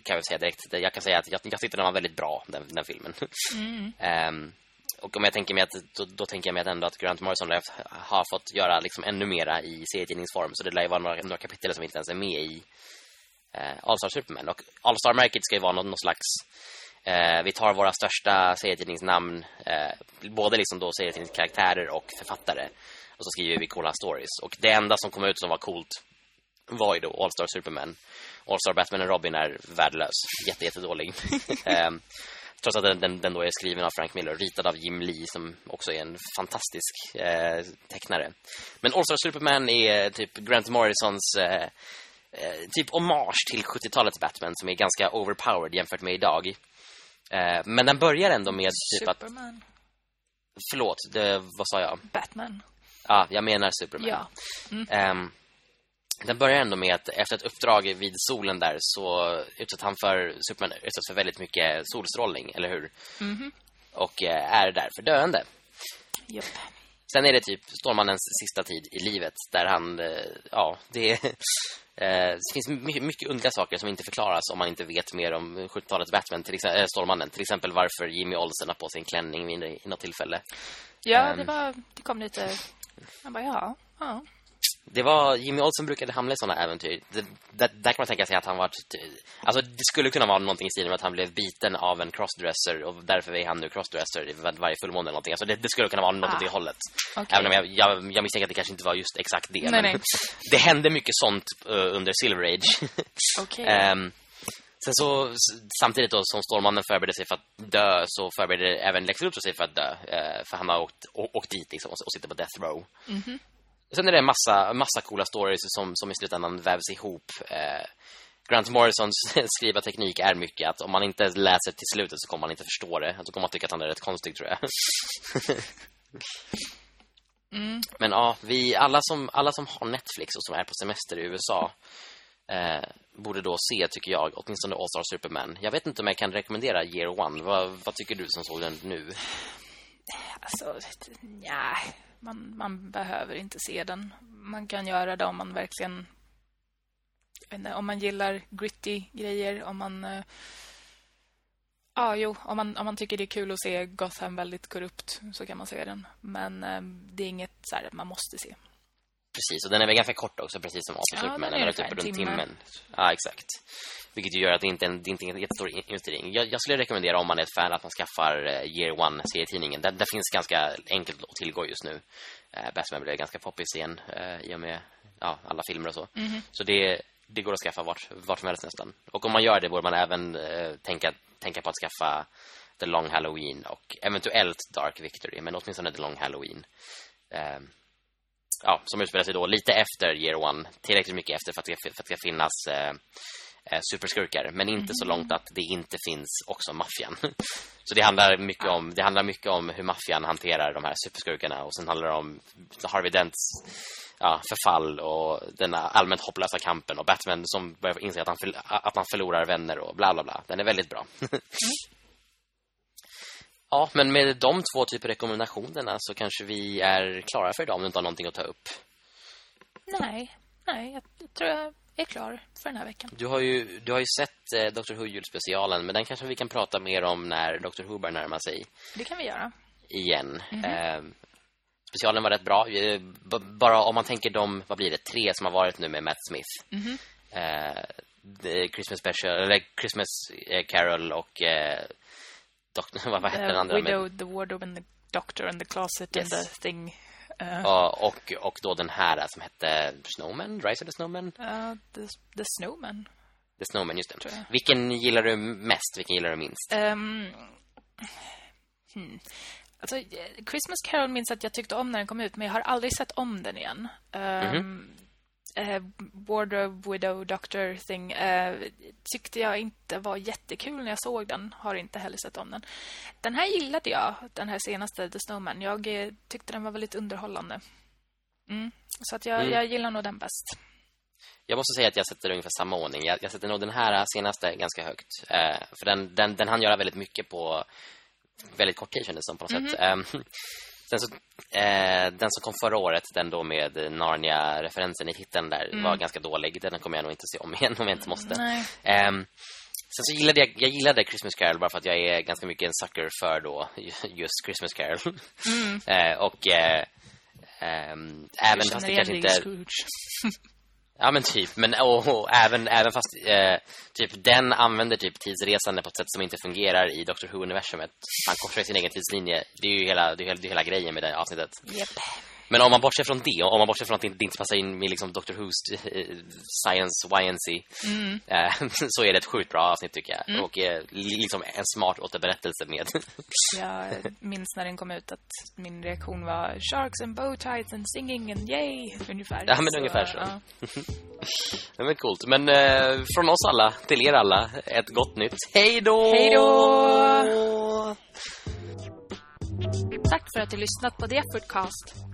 kan jag säga direkt. Jag kan säga att jag, jag tyckte den var väldigt bra den, den filmen. Ehm, och om jag tänker mig att då, då tänker jag mig att ändå att Grant Morrison lär har fått göra liksom ännu mera i serietidningsform så det lär ju vara några, några kapitel som inte ens är med i eh, All Star Superman och All Star Market ska ju vara någon, någon slags eh, vi tar våra största serietidningsnamn eh, både liksom då serietidningskaraktärer och författare. Och så skriver vi coola stories. Och det enda som kom ut som var coolt var ju då All Star Superman. All Star Batman och Robin är värdelös. Jätte, jättedålig. Ehm, Trots att den, den, den då är skriven av Frank Miller och ritad av Jim Lee som också är en fantastisk eh, tecknare. Men All Star Superman är typ Grant Morrisons eh, eh, typ hommage till 70-talets Batman som är ganska overpowered jämfört med idag. Eh, men den börjar ändå med typ att... Superman. Förlåt, det, vad sa jag? Batman. Ja, jag menar Superman. Ja. Ehm, den börjar ändå med att efter ett uppdrag vid solen där så utsätts han för Superman utsätts för väldigt mycket solstrålning, eller hur? Och eh, är därför döende. Japp. Sen är det typ Stålmannens sista tid i livet där han, eh, ja, det är, eh, det finns mycket, mycket underliga saker som inte förklaras om man inte vet mer om 70-talets Batman, till exempel, äh, Stålmannen. Till exempel varför Jimmy Olsen har på sig en klänning vid, i något tillfälle. Ja, um, det var, det kom lite, man bara, ja, ja. Det var Jimmy Olsen brukade hamna i såna äventyr. Det, det, där kan man tänka sig att han var alltså det skulle kunna vara någonting i stil med att han blev biten av en crossdresser och därför är han nu crossdresser i varje fullmåne eller någonting. Alltså det, det skulle kunna vara något ah. det hållet. Okay. Även om jag, jag, jag misstänker att det kanske inte var just exakt det. Nej, nej. Det hände mycket sånt uh, under Silver Age. Okay. um, Sen så, samtidigt då som Stålmannen förbereder sig för att dö så förbereder även Lex Luthor sig för att dö. Uh, för han har åkt, åkt dit liksom, och, och sitter på death row. Mm -hmm. Sen är det en massa, massa coola stories som, som i slutändan vävs ihop. Eh, Grant Morrisons skrivarteknik är mycket att om man inte läser till slutet så kommer man inte förstå det. Så kommer man tycka att han är rätt konstig tror jag. mm. Men ja, vi, alla, som, alla som har Netflix och som är på semester i USA eh, borde då se, tycker jag, åtminstone All-Star Superman. Jag vet inte om jag kan rekommendera Year One. Vad, vad tycker du som såg den nu? Alltså, ja, man, man behöver inte se den. Man kan göra det om man verkligen... Inte, om man gillar gritty grejer, om man... Eh, ja, jo, om man, om man tycker det är kul att se Gotham väldigt korrupt så kan man se den. Men eh, det är inget så här, man måste se. Precis, och den är väl ganska kort också, precis som Asien ja, Superman. Den är typ runt timmen. Ja, exakt. Vilket gör att det inte är en, det är inte en jättestor investering. Jag, jag, skulle rekommendera om man är ett fan att man skaffar uh, Year One-serietidningen. Den, den finns ganska enkelt att tillgå just nu. Uh, Batman blev ganska poppis igen uh, i och med ja, alla filmer och så. Mm -hmm. Så det, det går att skaffa vart, vart som helst nästan. Och om man gör det borde man även uh, tänka, tänka på att skaffa The Long Halloween och eventuellt Dark Victory, men åtminstone The Long Halloween. Uh, ja, som utspelar sig då lite efter Year One, tillräckligt mycket efter för att det, för att det ska finnas uh, eh, superskurkar men inte mm. så långt att det inte finns också maffian. så det handlar mycket om det handlar mycket om hur maffian hanterar de här superskurkarna och sen handlar det om Harvey Dents ja, förfall och den allmänt hopplösa kampen och Batman som börjar inse att han att han förlorar vänner och bla bla bla. Den är väldigt bra. Ja, men med de två typer rekommendationerna så kanske vi är klara för idag om du inte har någonting att ta upp. Nej, nej, jag tror jag är klar för den här veckan. Du har ju, du har ju sett eh, Dr. Who julspecialen, men den kanske vi kan prata mer om när Dr. Who börjar närma sig. Det kan vi göra. Igen. Mm -hmm. eh, specialen var rätt bra. Eh, bara om man tänker de, vad blir det, tre som har varit nu med Matt Smith. Mm -hmm. eh, Christmas Special, eller Christmas eh, Carol och eh, Doctor, vad, hette den andra? Widow, med? The Wardrobe and the Doctor and the Closet yes. and the Thing. Uh, ja, och, och då den här som hette Snowman, Rise of the Snowman. Uh, the, the Snowman. The Snowman, just det. Vilken gillar du mest? Vilken gillar du minst? Um, hmm. Alltså, Christmas Carol minns att jag tyckte om när den kom ut, men jag har aldrig sett om den igen. Um, mm -hmm eh, Wardrobe Widow Doctor thing eh, tyckte jag inte var jättekul när jag såg den. Har inte heller sett om den. Den här gillade jag, den här senaste The Snowman. Jag eh, tyckte den var väldigt underhållande. Mm. Så att jag, mm. jag gillar nog den bäst. Jag måste säga att jag sätter ungefär samma ordning. Jag, jag sätter nog den här senaste ganska högt. Eh, för den, den, den han göra väldigt mycket på väldigt kort tid kändes som på något mm -hmm. sätt. Sen så, eh, den som kom förra året, den då med Narnia-referensen i titeln där, mm. var ganska dålig. Den kommer jag nog inte se om igen om jag inte måste. Eh, sen så gillade jag, jag gillade Christmas Carol bara för att jag är ganska mycket en sucker för då just Christmas Carol. Mm. eh, och eh, ehm, även fast det kanske inte... Ja men typ, men och, och, även även fast eh, typ den använder typ tidsresande på ett sätt som inte fungerar i Doctor Who universumet. Han korsar sin egen tidslinje. Det är ju hela det är hela, det är hela grejen med det avsnittet. Yep. Men om man bortser från det, om man bortser från att det inte passar in med liksom Dr. Who's uh, Science YNC mm. uh, så är det ett sjukt bra avsnitt tycker jag. Mm. Och uh, liksom en smart återberättelse med. jag minns när den kom ut att min reaktion var Sharks and bow ties and singing and yay, ungefär. Ja, men så, ungefär så. Ja. det var coolt. Men från oss alla, till er alla, ett gott nytt. Hej då! Hej då! Tack för att du lyssnat på The Effortcast.